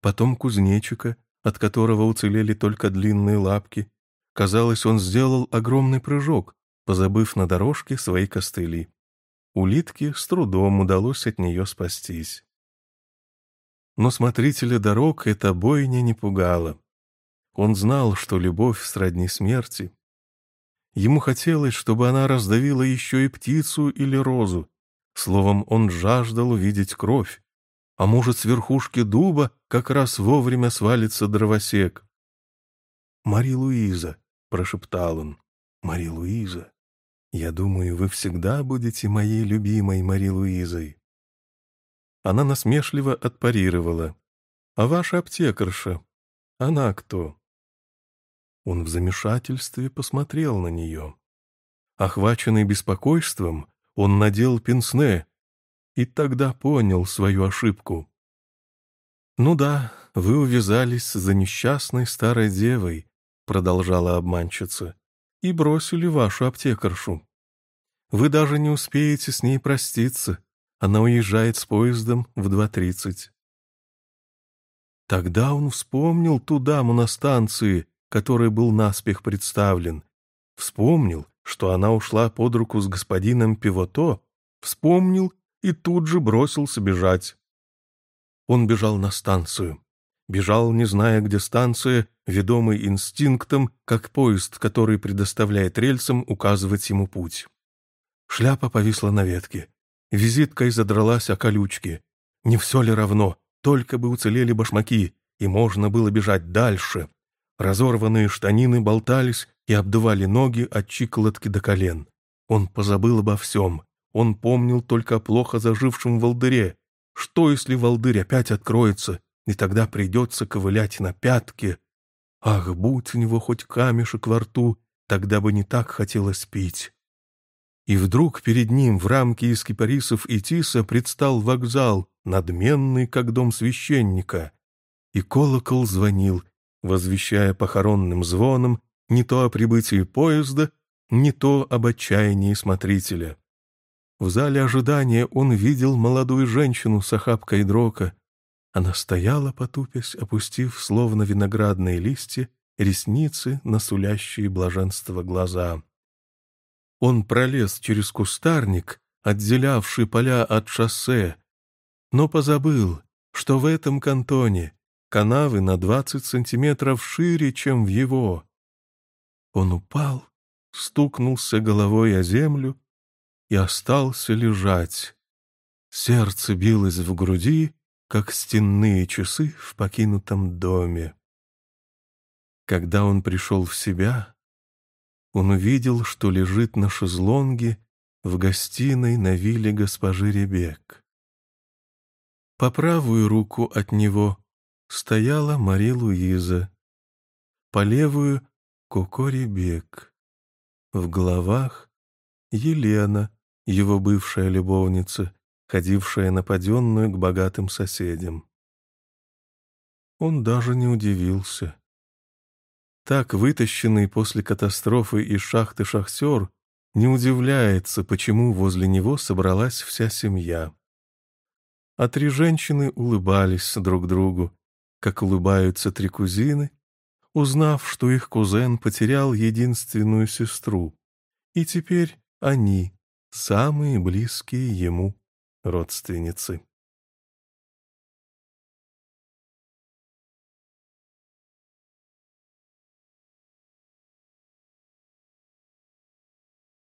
Потом кузнечика, от которого уцелели только длинные лапки. Казалось, он сделал огромный прыжок, позабыв на дорожке свои костыли. Улитке с трудом удалось от нее спастись. Но смотрителя дорог эта бойня не пугала. Он знал, что любовь сродни смерти. Ему хотелось, чтобы она раздавила еще и птицу или розу. Словом, он жаждал увидеть кровь. А может, с верхушки дуба как раз вовремя свалится дровосек. «Мари Луиза», — прошептал он, — «Мари Луиза, я думаю, вы всегда будете моей любимой Мари Луизой». Она насмешливо отпарировала. «А ваша аптекарша? Она кто?» Он в замешательстве посмотрел на нее. Охваченный беспокойством, он надел пенсне и тогда понял свою ошибку. «Ну да, вы увязались за несчастной старой девой», продолжала обманщица, «и бросили вашу аптекаршу. Вы даже не успеете с ней проститься. Она уезжает с поездом в 2.30». Тогда он вспомнил ту даму на станции, который был наспех представлен. Вспомнил, что она ушла под руку с господином Пивото, вспомнил и тут же бросился бежать. Он бежал на станцию. Бежал, не зная, где станция, ведомый инстинктом, как поезд, который предоставляет рельсам указывать ему путь. Шляпа повисла на ветке. Визиткой задралась о колючки. Не все ли равно, только бы уцелели башмаки, и можно было бежать дальше. Разорванные штанины болтались и обдували ноги от чиколотки до колен. Он позабыл обо всем. Он помнил только о плохо зажившем волдыре. Что, если волдырь опять откроется, и тогда придется ковылять на пятке? Ах, будь у него хоть камешек во рту, тогда бы не так хотелось пить. И вдруг перед ним в рамке из кипарисов и тиса предстал вокзал, надменный, как дом священника. И колокол звонил, возвещая похоронным звоном не то о прибытии поезда, не то об отчаянии смотрителя. В зале ожидания он видел молодую женщину с охапкой дрока. Она стояла, потупясь, опустив, словно виноградные листья, ресницы, насулящие блаженство глаза. Он пролез через кустарник, отделявший поля от шоссе, но позабыл, что в этом кантоне канавы на двадцать сантиметров шире, чем в его. Он упал, стукнулся головой о землю, и остался лежать. Сердце билось в груди, как стенные часы в покинутом доме. Когда он пришел в себя, он увидел, что лежит на шезлонге в гостиной на вилле госпожи Ребек. По правую руку от него стояла Мари Луиза, по левую — Коко Ребек. В головах — Елена, его бывшая любовница, ходившая на паденную к богатым соседям. Он даже не удивился. Так вытащенный после катастрофы из шахты шахтер не удивляется, почему возле него собралась вся семья. А три женщины улыбались друг другу, как улыбаются три кузины, узнав, что их кузен потерял единственную сестру, и теперь они самые близкие ему родственницы.